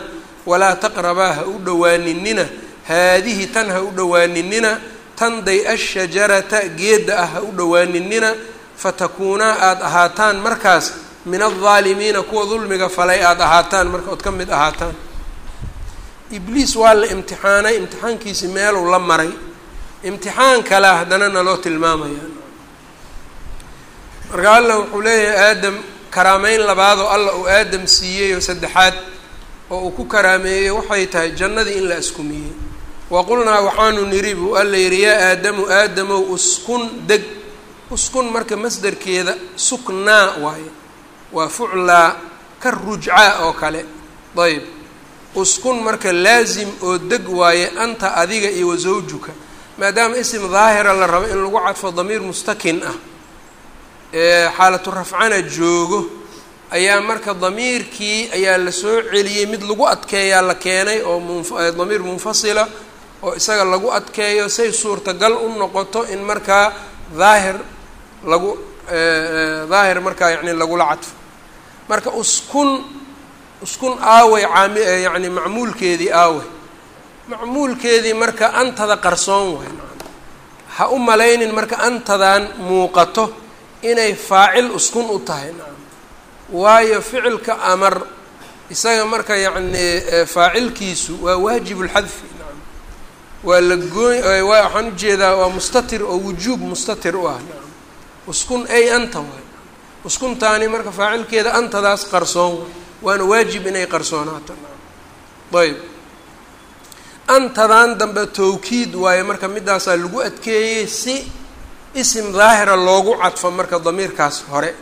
Speaker 1: Walaa taqrabaa ha u dhowaaninina haadihi tan ha u dhowaaninina tanday ashajarata geedda ah ha u dhowaaninina fatakuunaa aada ahaataan markaas min aldaalimiina kuwa dulmiga falay aada ahaataan marka ood ka mid ahaataan. Ibliis waa la imtixaanay imtixaankiisi meeluu la maray. Imtixaan kale haddana naloo tilmaamaya. Marka allah wuxuu leeyahay aadam karaameyn labaadoo allah uu aadam siiyey oo saddexaad oo uu ku karaameeyey waxay tahay jannadii in la askumiyey wa qulnaa waxaanu niri buu alla yidhi yaa aadamu aadamow uskun deg uskun marka masderkeeda suknaa waaye waa fuclaa ka rujcaa oo kale ayb uskun marka laasim oo deg waaye anta adiga iyo wasawjuka maadaama isim daahira la rabo in lagu cadfo damiir mustakin ah xaalatu rafcana joogo ayaa marka damiirkii ayaa la soo celiyey mid lagu adkeeyaa la keenay oo mdamiir munfasila oo isaga lagu adkeeyo say suurtagal u noqoto in markaa daahir lagu daahir markaa yani lagula cadfo. Marka uskun uskun aawey caami yani macmuulkeedii aawey macmuulkeedii marka antada qarsoon waay ha u malaynin marka antadan muuqato inay faacil uskun u tahay waayo ficilka amar isaga marka yacni faacilkiisu waa waajib lxadfi waa la gooy waxaan u jeedaa waa mustatir oo wujuub mustatir u ah. Uskun ay anta waay. Uskuntaani marka faacilkeeda antadaas qarsoon waana waajib inay qarsoonaato ayb. Antadan dambe tawkiid waayo marka midaasaa lagu adkeeyey si isim daahira loogu cadfo marka damiirkaas hore.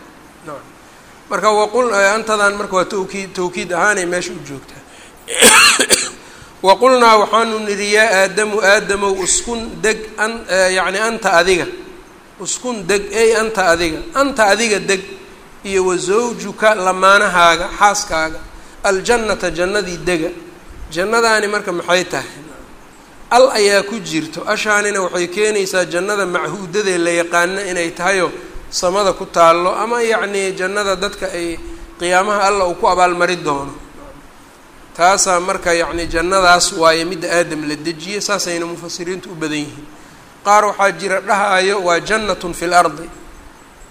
Speaker 1: Marka waqul antadan marka waa tawkiid tawkiid ahaanay meesha u joogtaa waqulnaa waxaanu nidhi yaa aadamu aadamow uskun deg an yacni anta adiga. Uskun deg ey anta adiga. Anta adiga deg iyo wa zawjuka lamaanahaaga xaaskaaga. Aljannata jannadii dega. Jannadaani marka maxay tahay? Al ayaa ku jirto. Ashaanina waxay keenaysaa jannada machuudadee la yaqaano inay tahayoo samada ku taallo ama yacnii jannada dadka ay qiyaamaha alla uu ku abaalmari doono taasaa marka yacni jannadaas waaye midda aadam la dejiyey saasayna mufasiriintu u badan yihiin. Qaar waxaa jira dhahaayo waa jannatun fi l ardi.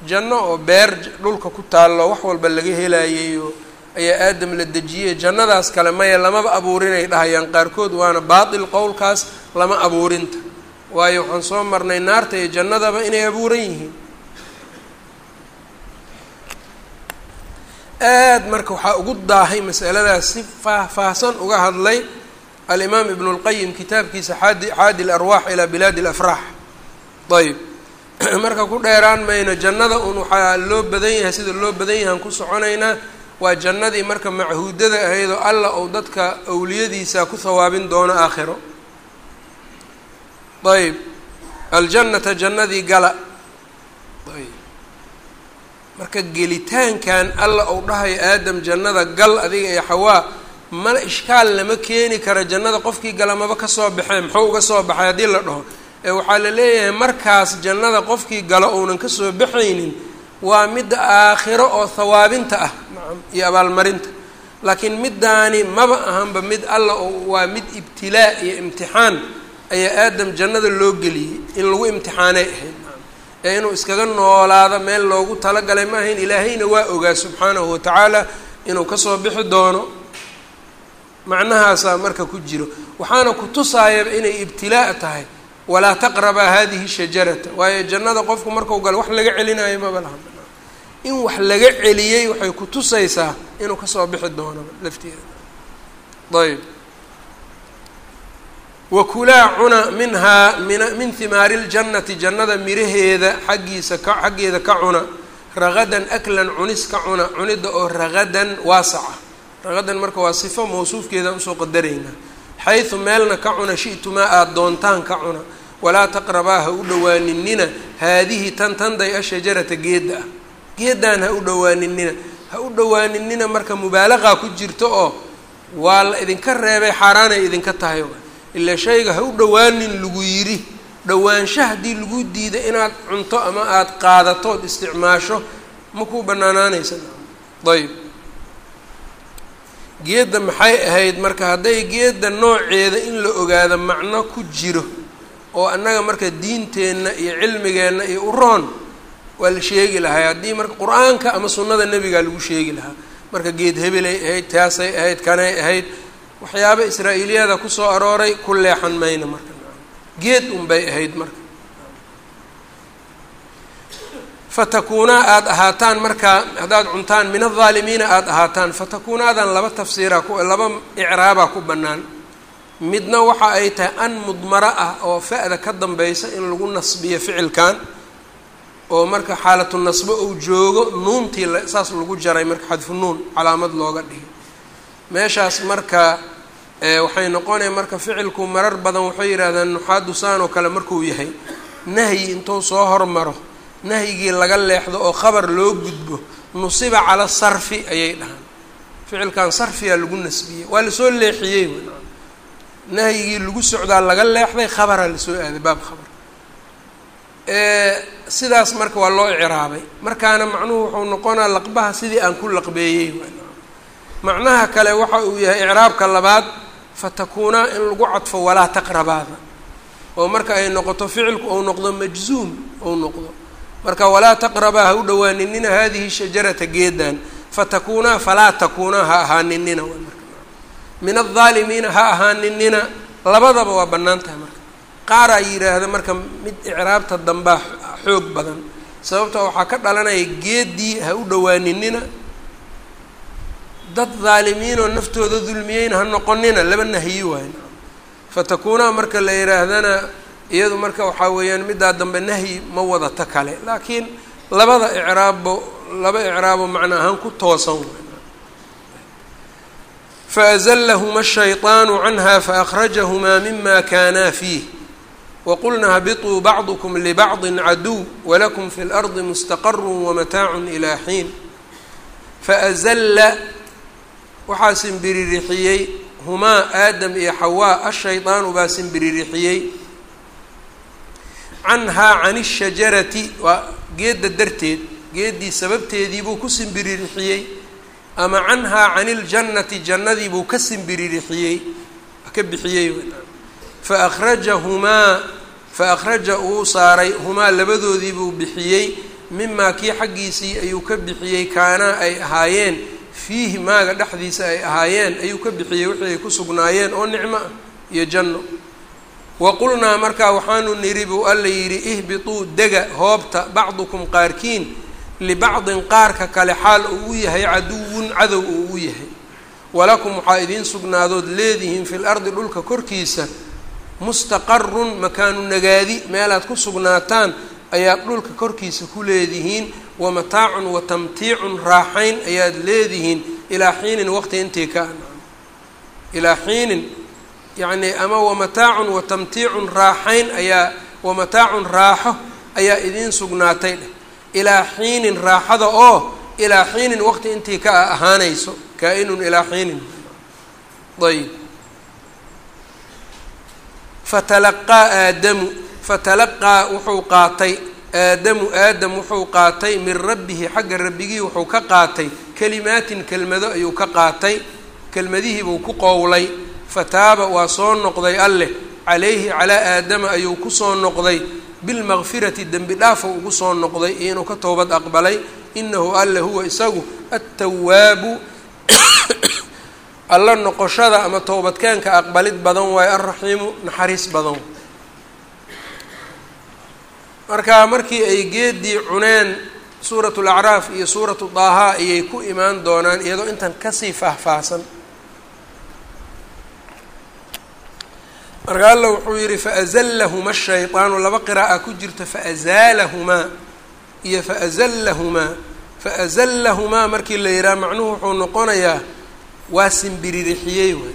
Speaker 1: Janno oo beer dhulka ku taallo wax walba laga helayayo ayaa aadam la dejiyey jannadaas kale maya lamaba abuurinay dhahayaan. Qaarkood waana baatil qowlkaas lama abuurinta. Waayo waxaan soo marnay naarta iyo jannadaba inay abuuran yihiin aad marka waxaa ugu daahay masaladaas si faah-faahsan uga hadlay alimaam ibnu اlqayim kitaabkiisa xaadi xaadi اlarwaax ilaa bilaadi اlafraax ayb marka ku dheeraan mayno jannada un waxaa loo badan yahay sida loo badan yahan ku soconaynaa waa jannadii marka machuudada ahayd oo alla ou dadka awliyadiisa ku hawaabin doono aakhiro ayb aljannata jannadii gala ayb marka gelitaankan alla ou dhahayo aadam jannada gal adiga iyo xawaa mala ishkaal lama keeni kara jannada qofkii gala maba ka soo baxee muxuu uga soo baxay haddii la dhaho? Ee waxaa la leeyahay markaas jannada qofkii galo ounan ka soo baxaynin waa midda aakhiro oo hawaabinta ah iyo abaalmarinta. Laakiin middaani maba ahanba mid alla waa mid ibtilaa iyo imtixaan ayaa aadam jannada loo geliyey in lagu imtixaanay ahayd ee inuu iskaga noolaado meel loogu talagalay ma ahayn ilaahayna waa ogaa subxaanahu watacaala inuu ka soo bixi doono macnahaasaa marka ku jiro. Waxaana ku tusaayaba inay ibtilaa tahay walaa taqrabaa hadihi shajarata. Waayo jannada qofku markau galo wax laga celinayo maba laha. In wax laga celiyey waxay ku tusaysaa inuu ka soo bixi doono lafteeda. Ayb wakulaa cuna minhaa min himaari ljannati jannada miraheeda xaggiisa ka xaggeeda ka cuna. Ragadan aklan cunis ka cuna. Cunida oo ragadan waasaca. Ragadan marka waa sifo mawsuufkeeda u soo qadaraynaa. Xaysu meelna ka cuna shi'tumaa aada doontaan ka cuna. Walaa taqrabaa ha u dhowaaninina. Haadihi tan tanday ashajarata geedda. Ah geeddaan ha u dhowaaninina. Ha u dhowaaninina marka mubaalaqaa ku jirto oo waa la idinka reebay xaaraanay idinka tahay ilaa shayga ha u dhowaanin lagu yidhi dhowaansho haddii lagu diida inaad cunto ama aada qaadato ood isticmaasho ma kuu bannaanaanaysa ayb geedda maxay ahayd marka hadday geedda nooceeda in la ogaado macno ku jiro oo annaga marka diinteenna iyo cilmigeenna iyo u roon waa la sheegi lahay haddii marka qur'aanka ama sunnada nebigaa lagu sheegi lahaa marka geed hebelay ahayd taasay ahayd kanay ahayd waxyaaba israa'iiliyada ku soo arooray ku leexan mayna marka. Geed unbay ahayd marka. Fatakuunaa aada ahaataan markaa haddaad cuntaan min aldaalimiina aada ahaataan. Fatakuunaadan laba tafsiira laba icraabaa ku bannaan. Midna waxa ay tahay an mudmaro ah oo fa-da ka dambaysa in lagu nasbiyo ficilkan oo marka xaalatu nasbo uu joogo nuuntii saas lagu jaray marka xadfu nuun calaamad looga dhigay meeshaas marka waxay noqonaya marka ficilku marar badan waxay yidhahdaan nuxaadu saan oo kale markuu yahay nahyi intuu soo hormaro nahyigii laga leexdo oo khabar loo gudbo nusiba cala sarfi ayay dhahaan. Ficilkan sarfiyaa lagu nasbiyey waa la soo leexiyey nahyigii lagu socdaa laga leexday khabaraa la soo aaday baab khabar. Sidaas marka waa loo icraabay. Markaana macnuhu wuxuu noqonaa laqbaha sidii aan ku laqbeeyey macnaha kale waxa uu yahay icraabka labaad fatakuunaa in lagu cadfo walaa taqrabaada. Oo marka ay noqoto ficilku ou noqdo majzuum ou noqdo. Marka walaa taqrabaa ha u dhawaaninina hadihi shajarata geedan fatakuunaa falaa takuunaa ha ahaaninina min aldaalimiina ha ahaaninina labadaba waa bannaan tahay marka. Qaaraa yidhaahda marka mid icraabta dambaa xoog badan. Sababta waxaa ka dhalanaya geedii ha u dhawaaninina dad daalimiinoo naftooda dulmiyeyna ha noqonina laba nahyi waayn fatakuunaa marka la yidhaahdana iyadu marka waxaa weeyaan middaa dambe nahyi ma wadata kale laakiin labada icraabbo laba icraabo macno ahaan ku toosan faazlahma الshayطaanu canha faأkrajahumaa mima kanaa fiih waqulna hbiطuu bacضkm lbacضi caduw wlakum fi اlarضi mustaqr wmataac ilى xiin faazla waxaa simbiririxiyey humaa aadam iyo xawaa ashaydaanu baa simbiririxiyey canhaa can ishajarati waa geedda darteed geeddii sababteedii buu ku simbiririxiyey ama canhaa can iljannati jannadii buu ka simbiririxiyey ka bixiyey fa akhrajahumaa fa akhraja uu saaray. Humaa labadoodii buu bixiyey. Mimaa kii xaggiisii ayuu ka bixiyey kaanaa ay ahaayeen fiihi maaga dhexdiisa ay ahaayeen ayuu ka bixiyey wixii ay ku sugnaayeen oo nicmo ah iyo janno. Wa qulnaa markaa waxaanu niri buu alla yidhi ihbituu dega hoobta bacdukum qaarkiin libacdin qaarka kale xaal uu u yahay caduwun cadow uu u yahay. Walakum waxaa idiin sugnaadood leedihiin fil ardi dhulka korkiisa mustaqarun makaanu nagaadi meelaad ku sugnaataan ayaad dhulka korkiisa ku leedihiin wa mataacun wa tamtiicun raaxayn ayaad leedihiin ilaa xiinin waqti intii ka ilaa xiinin. Yacnii ama wamataacun wa tamtiicun raaxayn ayaa wamataacun raaxo ayaa idiin sugnaatay dheh. Ilaa xiinin raaxada oo ilaa xiinin waqti intii ka ahaanayso kaa-inun ilaa xiinin. Ayb fatalaqaa aadamu fatalaqaa wuxuu qaatay aadamu aadam wuxuu qaatay min rabbihi xagga rabbigii wuxuu ka qaatay kelimaatin kelmado ayuu ka qaatay kelmadihiibuu ku qowlay fataaba waa soo noqday alleh calayhi calaa aadama ayuu ku soo noqday bilmaqfirati dembi dhaafo ugu soo noqday iyo inuu ka toobad aqbalay inahu alle huwa isagu attawaabu alla noqoshada ama toobadkeenka aqbalid badan waayo alraxiimu naxariis badan marka markii ay geedii cuneen suuratu lacraaf iyo suuratu daaha ayay ku imaan doonaan iyadoo intan ka sii faahfaahsan. Marka alla wuxuu yihi faazlahumaa shayطaanu laba qiraa'a ku jirta faazaalahumaa iyo faazallahumaa faazallahumaa markii la yidhaha macnuhu wuxuu noqonayaa waa simbiririxiyey wy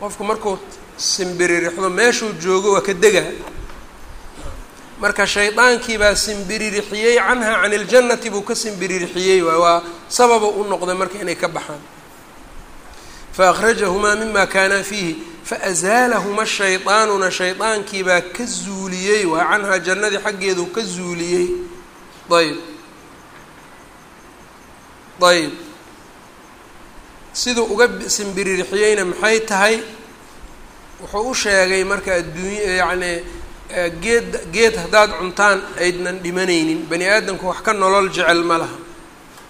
Speaker 1: qofku markuu simbiririxdo meeshuu joogo waa ka dega marka shaydaankii baa simbiririxiyey canha can iljannati buu ka simbiririxiyey waa sababa u noqday marka inay ka baxaan. Faأkhrajahumaa mima kaana fiihi faazaalahuma shayطaanuna shaydaankii baa ka zuuliyey waa canhaa jannadii xaggeedu ka zuuliyey. Ayb ayb siduu uga simbiririxiyeyna maxay tahay? Wuxuu u sheegay marka adduunya yacni geed geed haddaad cuntaan aydnan dhimanaynin bani aadamku wax ka nolol jecel ma laha.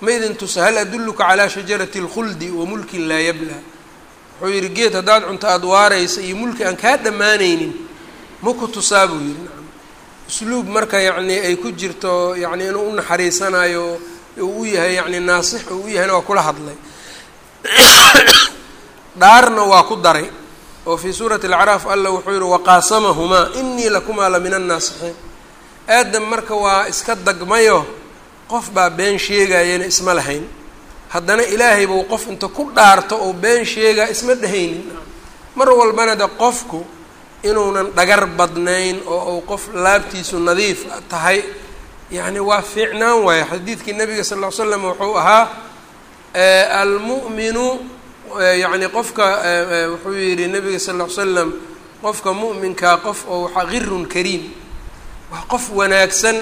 Speaker 1: Ma idin tusa hal adulluka calaa shajarati اlkhuldi wa mulkin laa yabla? Wuxuu yidhi geed haddaad cunto aada waaraysa iyo mulki aan kaa dhammaanaynin ma ku tusaa buu yidhi. Nacam usluub marka yacnii ay ku jirto yacni inuu u naxariisanayo uu u yahay yacni naasix uu u yahayna waa kula hadlay. Dhaarna waa ku daray oo fii suurati alacraaf alla wuxuu yihi waqaasamahumaa inii lakumaa la min annaasixiin. Aadam marka waa iska dagmayo qof baa been sheegayana isma lahayn. Haddana ilaahay buu qof inta ku dhaarto oo been sheegaa isma dhehaynin mar walbana de qofku inuunan dhagar badnayn oo uu qof laabtiisu nadiif tahay yacni waa fiicnaan waayo xadiidkii nabiga sal ll ly slam wuxuu ahaa almu'minu yacni qofka wuxuu yihi nabiga sal ll slam qofka mu'minkaa qof oo waxaa girun kariim waa qof wanaagsan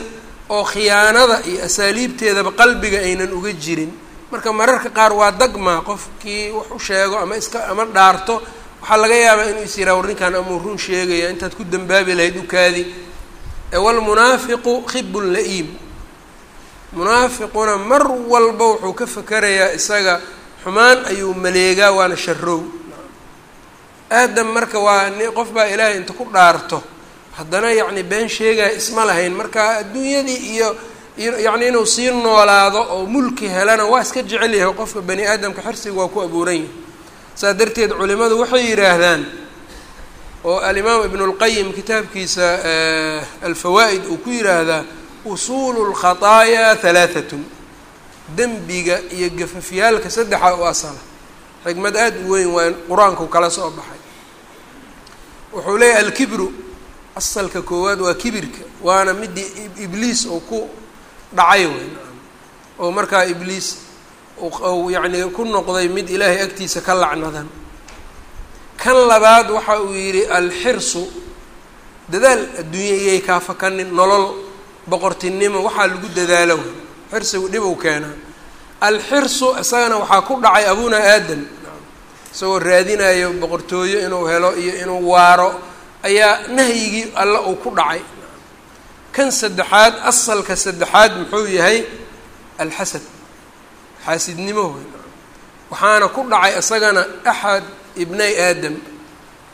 Speaker 1: oo khiyaanada iyo asaaliibteedaba qalbiga aynan uga jirin. Marka mararka qaar waa dagmaa qofkii wax u sheego ama iska ama dhaarto waxaa laga yaabaa inuu is yiraa war ninkan amuu run sheegaya intaad ku dambaabi lahayd ukaadi walmunaafiqu khibun la-iim. Munaafiquna mar walba wuxuu ka fakerayaa isaga xumaan ayuu maleegaa waana sharow aadam marka waa qof baa ilaahay inta ku dhaarto. Haddana yacni been sheegaya isma lahayn marka adduunyadii iyo yacni inuu sii noolaado oo mulki helana waa iska jecel yahay qofka bani aadamka xirsiga waa ku abuuran yahay. Saa darteed culimadu waxay yidhaahdaan oo alimaam ibnu اlqayim kitaabkiisa alfawaa'id uu ku yidhaahdaa usuulu اlkhataayaa halaahatun dembiga iyo gafafyaalka saddexa u asala xigmad aada u weyn waa qur'aanku kala soo baxay. Wuxuu leeyahy alkibru asalka koowaad waa kibirka waana midii ibliis oo ku dhacay wey oo markaa ibliis ou yacni ku noqday mid ilaahay agtiisa ka lacnadan. Kan labaad waxa uu yidhi alxirsu dadaal adduunya iyay kaa fakanin nolol boqortinimo waxaa lagu dadaalo wey xirsigu dhib uu keenaa alxirsu isagana waxaa ku dhacay abuna aadam. Isagoo raadinayo boqortooyo inuu helo iyo inuu waaro ayaa nahyigii alle uu ku dhacay. Kan saddexaad asalka saddexaad muxuu yahay alxasad xaasidnimo waxaana ku dhacay isagana axad ibnay aadam.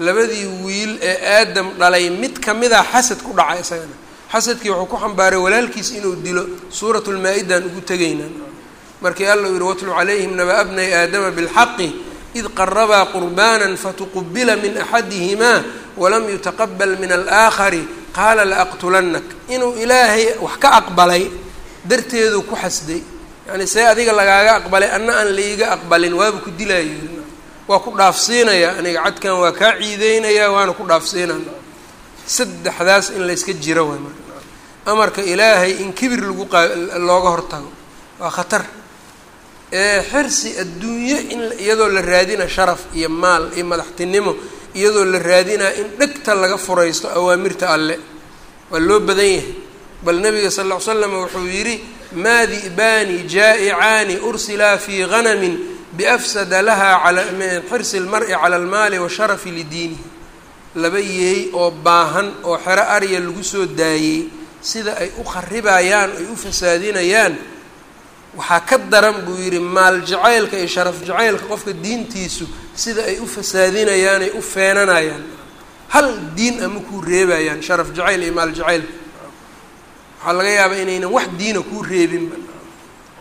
Speaker 1: Labadii wiil ee aadam dhalay mid kamida xasad ku dhacay isagana xasadkii wuxuu ku xambaaray walaalkiis inuu dilo suurat lmaa-idaan ugu tegaynaa markii alla uu yihi watlu calayhim naba bnay aadama bilxaqi id qarabaa qurbaana fatuqubila min axadihimaa walam yutaqabal min alaakhari qaala laaqtulannak inuu ilaahay wax ka aqbalay darteedu ku xasday. Yani see adiga lagaaga aqbalay anna aan laiga aqbalin waaba ku dilaayo waa ku dhaafsiinayaa aniga cadkan waa kaa ciideynayaa waana ku dhaafsiinana saddexdaas in layska jiro way amarka ilaahay in kibir lagu looga hortago. Waa khatar. Xirsi adduunyo in iyadoo la raadina sharaf iyo maal iyo madaxtinimo iyadoo la raadinaa in dhegta laga furaysto awaamirta alle. Waa loo badan yahay. Bal nabiga sal ll ly slam wuxuu yidhi maa di'baani jaa'icaani ursilaa fii ganamin biafsada laha min xirsi lmari cala almaali washarafi lidiinihi laba yeey oo baahan oo xero arya lagu soo daayey sida ay u kharibayaan ay u fasaadinayaan waxaa ka daran buu yidhi maal jacaylka iyo sharaf jacaylka qofka diintiisu sida ay u fasaadinayaan ay u feenanayaan. Hal diin ama kuu reebayaan sharaf jacayl iyo maal jacaylka. Waxaa laga yaabaa inaynan wax diina kuu reebinba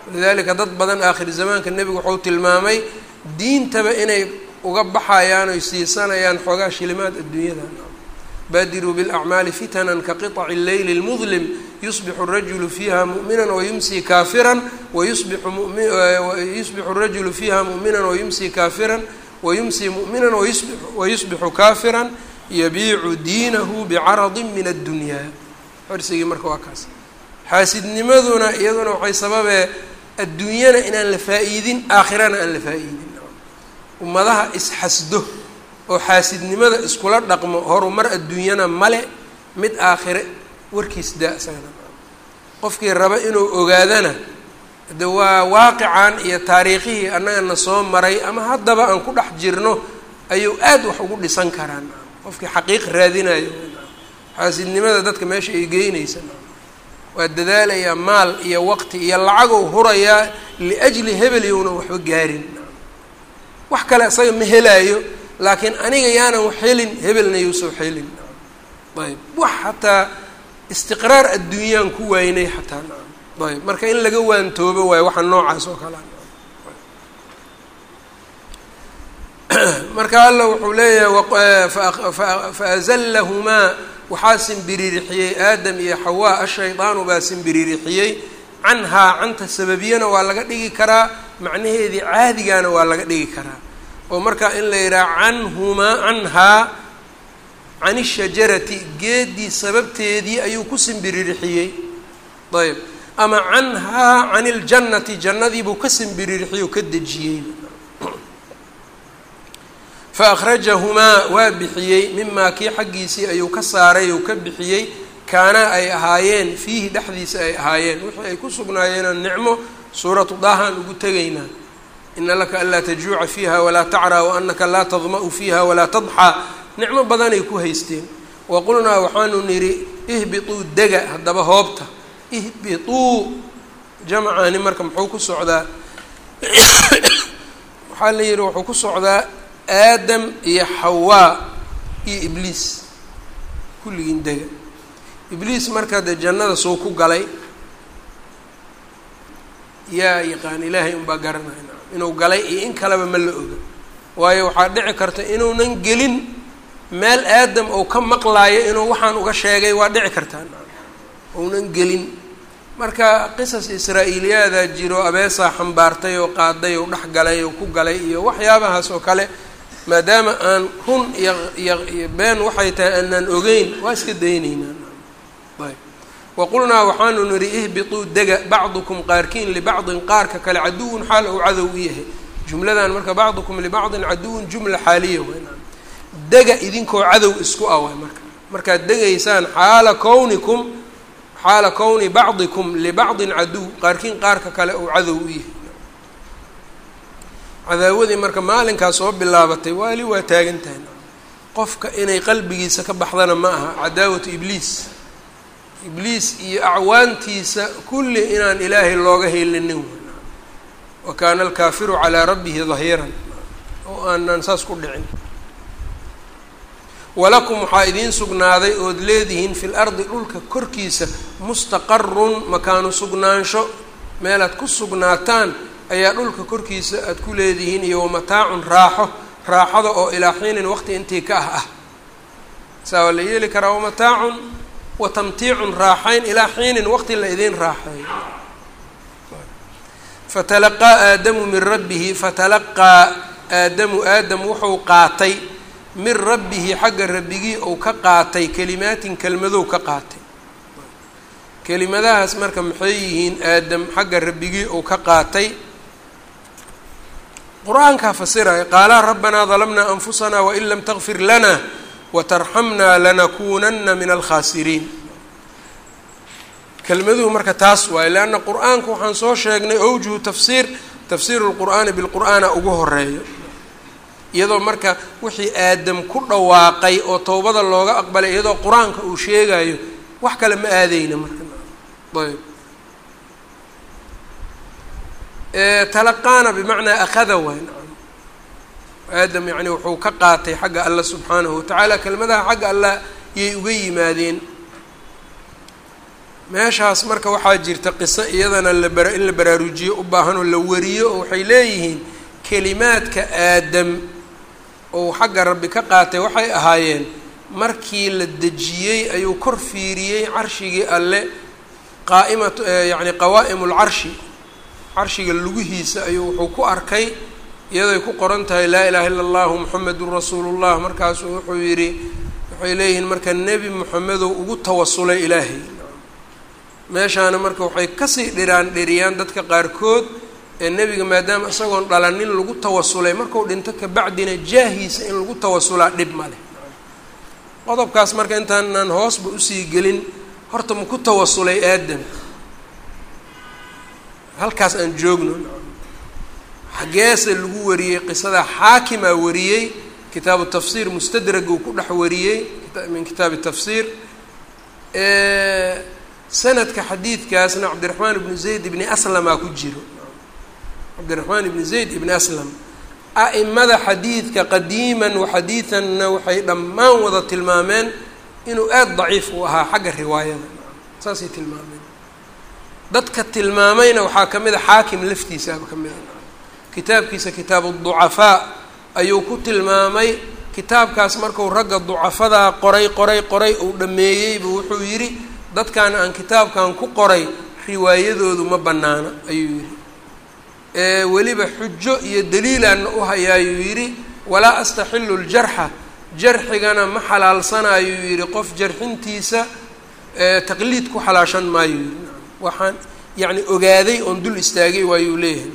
Speaker 1: walidaalika dad badan aakhir zamaanka nebigu wuxuu tilmaamay diintaba inay uga baxayaan oy siisanayaan xoogaa shilimaad adduunyada baadiruu biاlacmaali fitanan ka qiطci اleyli اlmudlim yusbixu الrajulu fiiha mu'mina wayumsi kaafiran wayusbixu yusbixu الrajulu fiiha mu'mina wayumsi kaafiran wayumsi mu'mina wayusbixu kaafiran yabiicu diinahu bicaradi min addunya xorsigii marka waa kaas xaasidnimaduna iyaduna waxay sababee adduunyana inaan la faa-iidin aakhirana aan la faa-iidin ummadaha isxasdo oo xaasidnimada iskula dhaqmo horumar adduunyana male mid aakhire warkiis daa isagana qofkii raba inuu ogaadana de waa waaqican iyo taariikhihii annagana soo maray ama haddaba aan ku dhex jirno ayuu aad wax ugu dhisan karaan. Qofkii xaqiiq raadinayo xaasidnimada dadka meesha ay geynaysa. Waa dadaalayaa maal iyo waqti iyo lacagow hurayaa liajli hebel yownan waxba gaarin. Wax kale isaga ma helaayo laakiin aniga yaanan wax helin hebelna yuusoo helin ayb wax xataa istiqraar adduunyaan ku waynay xataa ayb marka in laga waantoobo waayo waxa noocaas oo kale. Marka alla wuxuu leeyahay faazallahumaa waxaa simbiririxiyey aadam iyo xawaa ashaydaanu baa simbiririxiyey canhaa canta sababiyana waa laga dhigi karaa macnaheedii caadigana waa laga dhigi karaa oo markaa in la yidhaha canhumaa canhaa can ishajarati geeddii sababteedii ayuu ku simbiririxiyey ayb. Ama canhaa can iljannati jannadiibuu ka simbiririxiyoo ka dejiyey. Fa akhrajahumaa waa bixiyey mimaa kii xaggiisii ayuu ka saaray ou ka bixiyey kaanaa ay ahaayeen fiihi dhexdiisa ay ahaayeen. Wixii ay ku sugnaayeenoo nicmo suuratu daahaan ugu tegaynaa ina laka anlaa tajuuca fiiha walaa tacraa wa anaka laa tadma'u fiiha walaa tadxaa nicmo badanay ku haysteen. Wa qulnaa waxaanu nidhi ihbituu dega haddaba hoobta. Ihbituu. Jamcaani marka muxuu ku socdaa? Waxaa la yidhi wuxuu ku socdaa aadam iyo xawaa iyo ibliis. Kulligiin dega. Ibliis markaa dee jannada suu ku galay yaa yaqaan ilaahay unbaa garanaya inuu galay iyo in kaleba ma la oga waayo waxaa dhici karta inuunan gelin meel aadam ou ka maqlaayo inuu waxaan uga sheegay waa dhici kartaa. Ounan gelin. Marka qisas israa'iiliyaadaa jiro abeesaa xambaartay oo qaaday oo dhex galay oo ku galay iyo waxyaabahaas oo kale maadaama aan run iyo iyo iyo been waxay tahay aanaan ogeyn waa iska daynaynaa waqulnaa waxaanu nidhi ihbituu dega bacdukum qaarkiin libacdin qaarka kale caduwun xaal ou cadow u yahay jumladan marka bacdukum libacdin caduwun jumla xaaliya dega idinkoo cadow isku ah waay marka markaad degaysaan xaala kownikum xaala kowni bacdikum libacdin caduw qaarkiin qaarka kale ou cadow u yahay cadaawadii marka maalinkaa soo bilaabatay waali waa taagan tahay qofka inay qalbigiisa ka baxdana ma aha cadaawatu ibliis ibliis iyo acwaantiisa kulli inaan ilaahay looga helinin wa kaana alkaafiru calaa rabbihi dahiiran. Oo aanan saas ku dhicin. Walakum waxaa idiin sugnaaday ood leedihiin fi lardi dhulka korkiisa mustaqarun makaanu sugnaansho. Meelaad ku sugnaataan ayaa dhulka korkiisa aad ku leedihiin iyo wamataacun raaxo raaxada oo ilaa xiinin waqti intii ka ah ah. Saa waa la yeeli karaa wamataacun wa tamtiicun raaxayn ilaa xiinin waqti la idiin raaxeeyo fatalaqaa aadamu min rabbihi fatalaqaa aadamu aadam wuxuu qaatay min rabbihi xagga rabbigii ou ka qaatay kelimaatin kelmadow ka qaatay. Kelimadahaas marka maxay yihiin aadam xagga rabbigii ou ka qaatay? Qur'aankaa fasiraya qaalaa rabbanaa dalamnaa anfusanaa wain lam takfir lana watarxamnaa lanakuunana min alkhaasiriin. Kelmaduhu marka taas waaye leanna qur'aanku waxaan soo sheegnay owjuhu tafsiir tafsiiru lqur'aani bilqur'aana ugu horeeyo iyadoo marka wixii aadam ku dhawaaqay oo towbada looga aqbalay iyadoo qur'aanka uu sheegayo wax kale ma aadeyna marka. Ayb. Talaqaana bimacnaa akhada waay aadam yacni wuxuu ka qaatay xagga allah subxaanahu watacaala kelmadaha xagga allah yay uga yimaadeen. Meeshaas marka waxaa jirta qiso iyadana labara in la baraarujiyo u baahan oo la wariyo oo waxay leeyihiin kelimaadka aadam ou xagga rabbi ka qaatay waxay ahaayeen markii la dejiyey ayuu kor fiiriyey carshigii alle qaaimat yacni qawaa'im lcarshi carshiga lugihiisa ayuu wuxuu ku arkay iyadoy ku qoran tahay laa ilaha illa allahu muxamedun rasuulullah. Markaasuu wuxuu yidhi waxay leeyihiin marka nebi moxamedow ugu tawasulay ilaahay. Meeshaana marka waxay ka sii dhiraan dhiriyaan dadka qaarkood ee nebiga maadaama isagoon dhalanin lagu tawasulay marku dhinto kabacdina jaahiisa in lagu tawasulaa dhib ma leh. Qodobkaas marka intaanaan hoosba u sii gelin horta maku tawasulay aadam. Halkaas aan joogno xaggeese lagu wariyey qisada xaakimaa wariyey kitaabu tafsiir mustadrag uu ku dhex wariyey min kitaabi tafsiir. Sanadka xadiidkaasna cabdiraxmaan ibnu zayd ibni aslamaa ku jiro. Cabdiraxmaan ibni zayd ibni aslam. A'imada xadiidka qadiiman waxadiidanna waxay dhammaan wada tilmaameen inuu aada daciif u ahaa xagga riwaayada. Saasay tilmaameen. Dadka tilmaamayna waxaa ka mid a xaakim laftiisaaba ka mid a kitaabkiisa kitaabu ducafaa ayuu ku tilmaamay. Kitaabkaas marku ragga ducafadaa qoray qoray qoray uu dhameeyeybu wuxuu yidhi dadkan aan kitaabkan ku qoray riwaayadoodu ma bannaana ayuu yidhi. Weliba xujo iyo daliilaanna u hayaayuu yidhi walaa astaxilu ljarxa jarxigana ma xalaalsanaayuu yidhi. Qof jarxintiisa taqliid ku xalaashan maayo. Yidhi waxaan yacni ogaaday oon dul istaagay waayuu leeyahay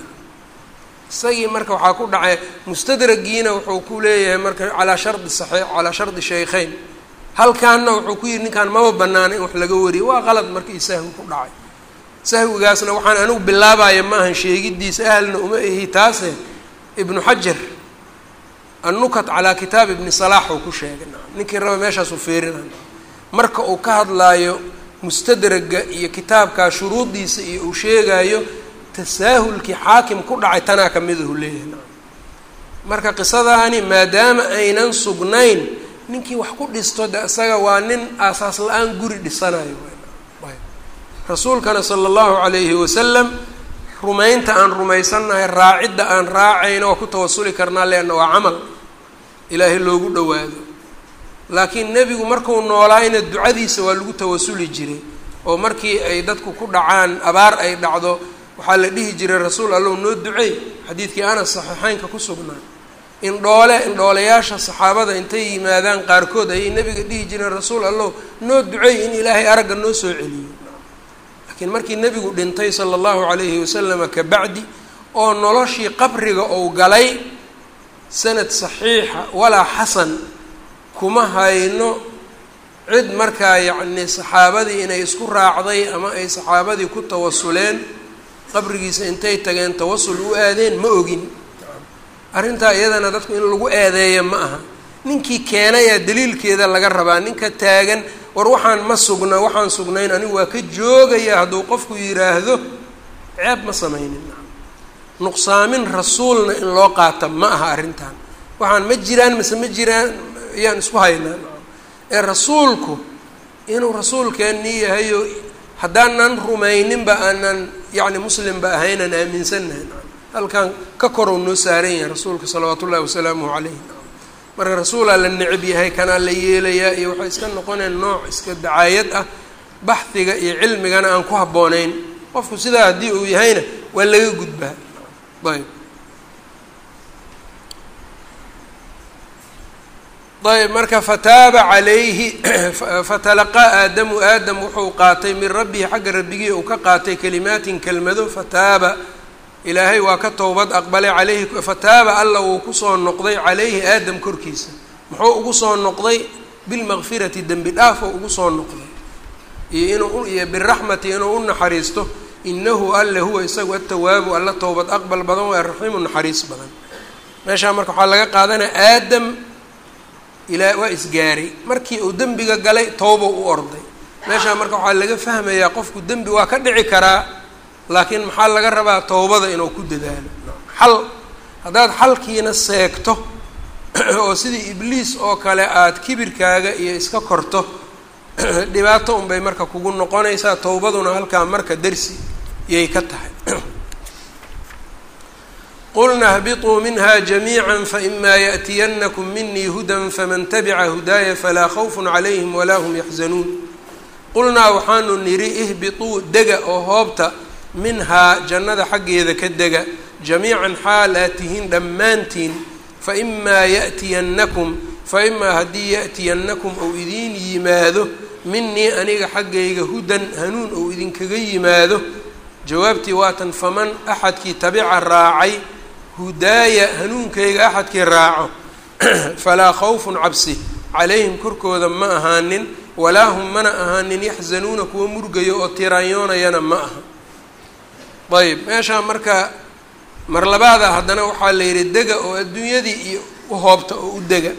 Speaker 1: isagii marka waxaa ku dhacay mustadragiina wuxuu ku leeyahay marka calaa shardi saxiix calaa shardi shaykheyn. Halkaanna wuxuu ku yidhi ninkaan maba banaana in wax laga wariyo. Waa qalad markii sahwi ku dhacay. Sahwigaasna waxaan anigu bilaabaya ma ahan sheegidiisa ahalna uma ahi taase ibnu xajar annukat calaa kitaab ibni salaax uu ku sheegay. Ninkii raba meeshaasuu feerinay marka uu ka hadlaayo mustadraga iyo kitaabkaa shuruudiisa iyo uu sheegaayo tasaahulkii xaakim ku dhacay tanaa kamidahu leeyahay. Marka qisadaani maadaama aynan sugnayn ninkii wax ku dhisto de isaga waa nin aasaas la'aan guri dhisanayo rasuulkana sala allahu calayhi wasalam rumaynta aan rumaysannahay raacidda aan raacayna waa ku tawasuli karnaa leanna waa camal. Ilaahay loogu dhowaado. Laakiin nebigu markuu noolaayna ducadiisa waa lagu tawasuli jiray oo markii ay dadku ku dhacaan abaar ay dhacdo waxaa la dhihi jiray rasuul allow noo duceey xadiidkii anas saxiixeynka ku sugnaa. Indhoole indhoolayaasha saxaabada intay yimaadaan qaarkood ayay nebiga dhihi jireen rasuul allow noo duceey in ilaahay aragga noo soo celiyo laakiin markii nebigu dhintay sala allahu calayhi wasalama kabacdi oo noloshii qabriga ou galay sanad saxiixa walaa xasan kuma hayno cid markaa yacni saxaabadii inay isku raacday ama ay saxaabadii ku tawasuleen qabrigiisa intay tageen tawasul u aadeen ma ogin. Arrintaa iyadana dadku in lagu eedeeya ma aha. Ninkii keenayaa daliilkeeda laga rabaa ninka taagan war waxaan ma sugna waxaan sugnayn anigu waa ka joogaya hadduu qofku yidhaahdo ceeb ma samaynin. Nuqsaamin rasuulna in loo qaata ma aha arrintan. Waxaan ma jiraan mise ma jiraan ayaan isku haynaa. Ee rasuulku inuu rasuulkeennii yahayo haddaanan rumayninba aanan yacni muslimba ahaynan aaminsannahay. Halkan ka korow noo saaran yahay rasuulka salawaatu ullahi wasalaamuhu calayh marka rasuulaa la necab yahay kanaa la yeelayaa iyo waxay iska noqoneen nooc iska dacaayad ah baxdiga iyo cilmigana aan ku habboonayn. Qofku sidaa haddii uu yahayna waa laga gudbaa. Ayb ayb marka fataaba calayhi fatalaqaa aadamu aadam wuxuu qaatay min rabbihi xagga rabbigii uu ka qaatay kelimaatin kelmado fataaba. Ilaahay waa ka towbad aqbalay calayhi fataaba alla wuu ku soo noqday calayhi aadam korkiisa. Muxuu ugu soo noqday? Bilmaqfirati dembi dhaafoo ugu soo noqday. Iyo inuu iyo biraxmati inuu u naxariisto. Inahu alle huwa isagu atawaabu alla towbad aqbal badan waa raxiimu naxariis badan. Meeshaa marka waxaa laga qaadanaya aadam ilaa waa isgaaray markii uu dembiga galay towba u orday. Meeshaa marka waxaa laga fahmayaa qofku dembi waa ka dhici karaa laakiin maxaa laga rabaa towbada inuu ku dadaalo? Xal. Haddaad xalkiina seegto oo sidii ibliis oo kale aada kibirkaaga iyo iska korto dhibaato unbay marka kugu noqonaysaa towbaduna halkaa marka darsi yay ka tahay qulna hbiطuu minha jamiiعa faإma yaأtiyanakum minii hudan faman tabica hudaaya falaa khawf calayhim walaa hm yaxzanuun qulnaa waxaanu nidhi ihbiطuu dega oo hoobta minhaa jannada xaggeeda ka dega jamiican xaal aad tihiin dhammaantiin faimaa yaأtiyannakum faimaa haddii yaأtiyannakum ou idiin yimaado minii aniga xaggayga hudan hanuun ou idinkaga yimaado jawaabtii waatan faman axadkii tabica raacay hudaaya hanuunkayga axadkii raaco falaa khawfun cabsi calayhim korkooda ma ahaanin walaa hum mana ahaanin yaxzanuuna kuwa murgayo oo tiraanyoonayana ma aha. Ayb meeshaa marka mar labaada haddana waxaa la yidhi dega oo adduunyadii iyo u hoobta oo u dega.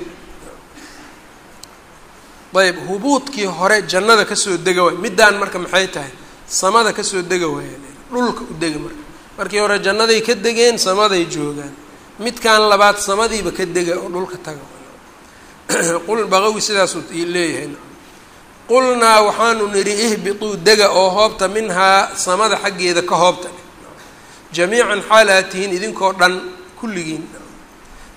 Speaker 1: Ayb hubuudkii hore jannada ka soo dega waay middaan marka maxay tahay? Samada ka soo dega waaya dhulka u dega marka markii hore jannaday ka degeen samaday joogaan. Midkan labaad samadiiba ka dega oo dhulka taga. Qul baqawi sidaasuu leeyahay. Qulnaa waxaanu nidhi ihbituu dega oo hoobta minhaa samada xaggeeda ka hoobta. Jamiican xaal idinkoo dhan kulligiin.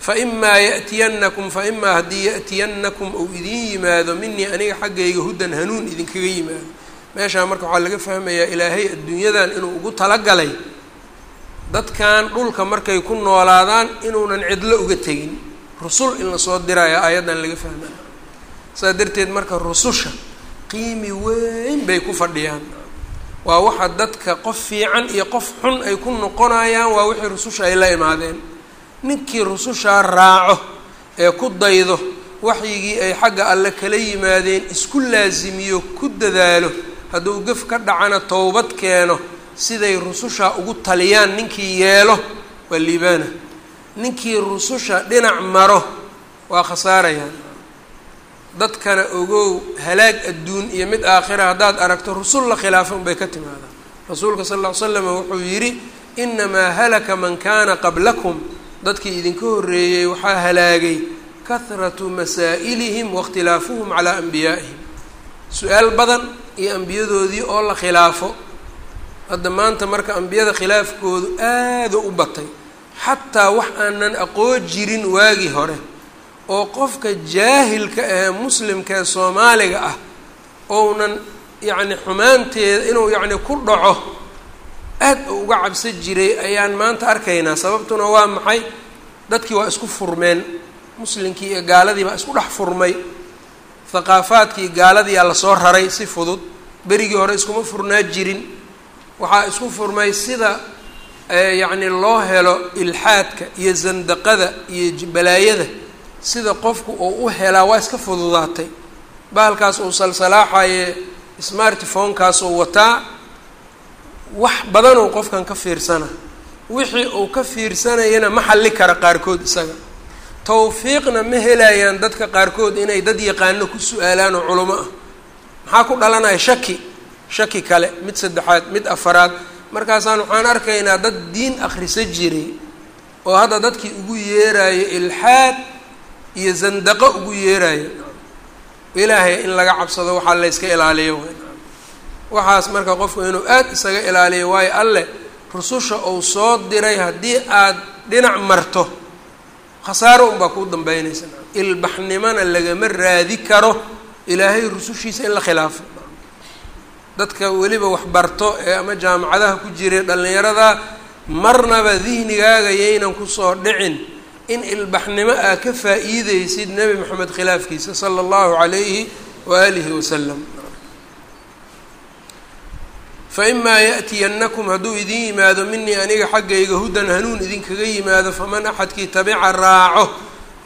Speaker 1: Faimaa yaأtiyannakum faimaa haddii yaأtiyannakum ou idiin yimaado minii aniga xaggayga hudan hanuun idinkaga yimaado. Meeshaa marka waxaa laga fahmayaa ilaahay adduunyadan inuu ugu talagalay dadkan dhulka markay ku noolaadaan inuunan cidlo uga tegin. Rusul in la soo diraya aayaddan laga fahmaya saas darteed marka rususha qiimi weyn bay ku fadhiyaan. Waa waxa dadka qof fiican iyo qof xun ay ku noqonayaan waa wixii rususha ay la imaadeen. Ninkii rusushaa raaco ee ku daydo waxyigii ay xagga alle kala yimaadeen isku laasimiyo ku dadaalo hadduu gef ka dhacana towbad keeno siday rususha ugu taliyaan ninkii yeelo waa liibaana. Ninkii rususha dhinac maro waa khasaarayaan dadkana ogow halaag adduun iyo mid aakhira haddaad aragto rusul la khilaafo unbay ka timaadaan rasuulka sal ll ly slam wuxuu yidhi inamaa halaka man kaana qablakum. Dadkii idinka horreeyey waxaa halaagay kahratu masaa'ilihim waاkhtilaafuhum calaa anbiyaa'ihim. Su'aal badan iyo ambiyadoodii oo la khilaafo hadda maanta marka ambiyada khilaafkoodu aada u batay xataa wax aanan aqoon jirin waagii hore oo qofka jaahilka ahee muslimka ee soomaaliga ah ounan yacni xumaanteeda inuu yacni ku dhaco aad u uga cabsan jiray ayaan maanta arkaynaa. Sababtuna waa maxay? Dadkii waa isku furmeen. Muslimkii iyo gaaladii baa isku dhex furmay. Thaqaafaadkii gaaladiiyaa la soo raray si fudud. Berigii hore iskuma furnaa jirin waxaa isku furmay sida yacni loo helo ilxaadka iyo sandaqada iyo balaayada. Sida qofku uu u helaa waa iska fududaatay. Bahalkaas uu salsalaaxaye smartphonekaas uu wataa wax badanuu qofkan ka fiirsana. Wixii uu ka fiirsanayana ma xalli kara qaarkood isaga. Tawfiiqna ma helayaan dadka qaarkood inay dad yaqaano ku su'aalaan oo culamo ah. Maxaa ku dhalanaya shaki shaki kale mid saddexaad mid afaraad. Markaasaan waxaan arkaynaa dad diin akhrisa jiray oo hadda dadkii ugu yeerayo ilxaad iyo zandaqo ugu yeerayo ilaahay in laga cabsado waxaa layska ilaaliyo waxaas marka qofku inuu aad isaga ilaaliyo waayo alleh rususha uu soo diray haddii aad dhinac marto khasaaro unbaa kuu dambeynaysa ilbaxnimona lagama raadi karo. Ilaahay rusushiisa in la khilaafo dadka weliba waxbarto ee ama jaamacadaha ku jiray dhallinyarada marnaba dihnigaaga yaynan ku soo dhicin in ilbaxnimo aa ka faa-iideysid nebi moxamed khilaafkiisa sala allahu calayhi waaalihi wasalam faimaa yaأtiyannakum hadduu idin yimaado minii aniga xaggayga hudan hanuun idinkaga yimaado faman axadkii tabica raaco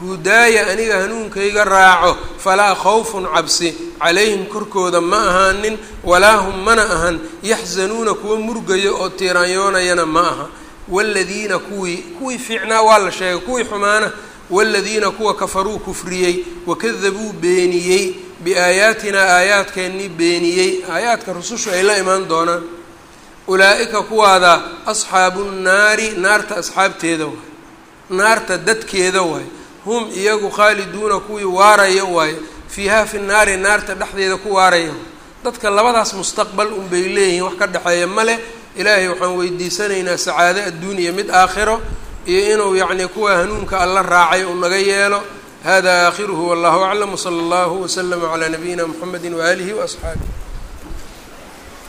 Speaker 1: hudaaya aniga hanuunkayga raaco falaa khawfun cabsi. Calayhim korkooda ma ahaanin walaa hum mana ahan. Yaxzanuuna kuwa murgaya oo tiiraanyoonayana ma aha. Waaladiina kuwii kuwii fiicnaa waa la sheegay kuwii xumaana waaladiina kuwa kafaruu kufriyey wakadabuu beeniyey. Biaayaatinaa aayaadkeennii beeniyey. Aayaadka rusushu ay la imaan doonaan. Ulaa-ika kuwaada asxaabu nnaari naarta asxaabteeda waay. Naarta dadkeeda waay hum iyagu khaaliduuna kuwii waaraya waaye fiihaa fi naari naarta dhexdeeda ku waaraya. Dadka labadaas mustaqbal unbay leeyihiin wax ka dhexeeya male ilaahay waxaan weydiisanaynaa sacaado adduun mid aakhiro iyo inuu yacni kuwa hanuunka alla raacay uu naga yeelo. Hada aakhiruhu wallahu aclam wsala allahu waslama calaa nabiyina mxamedi waaalihi waasxaabih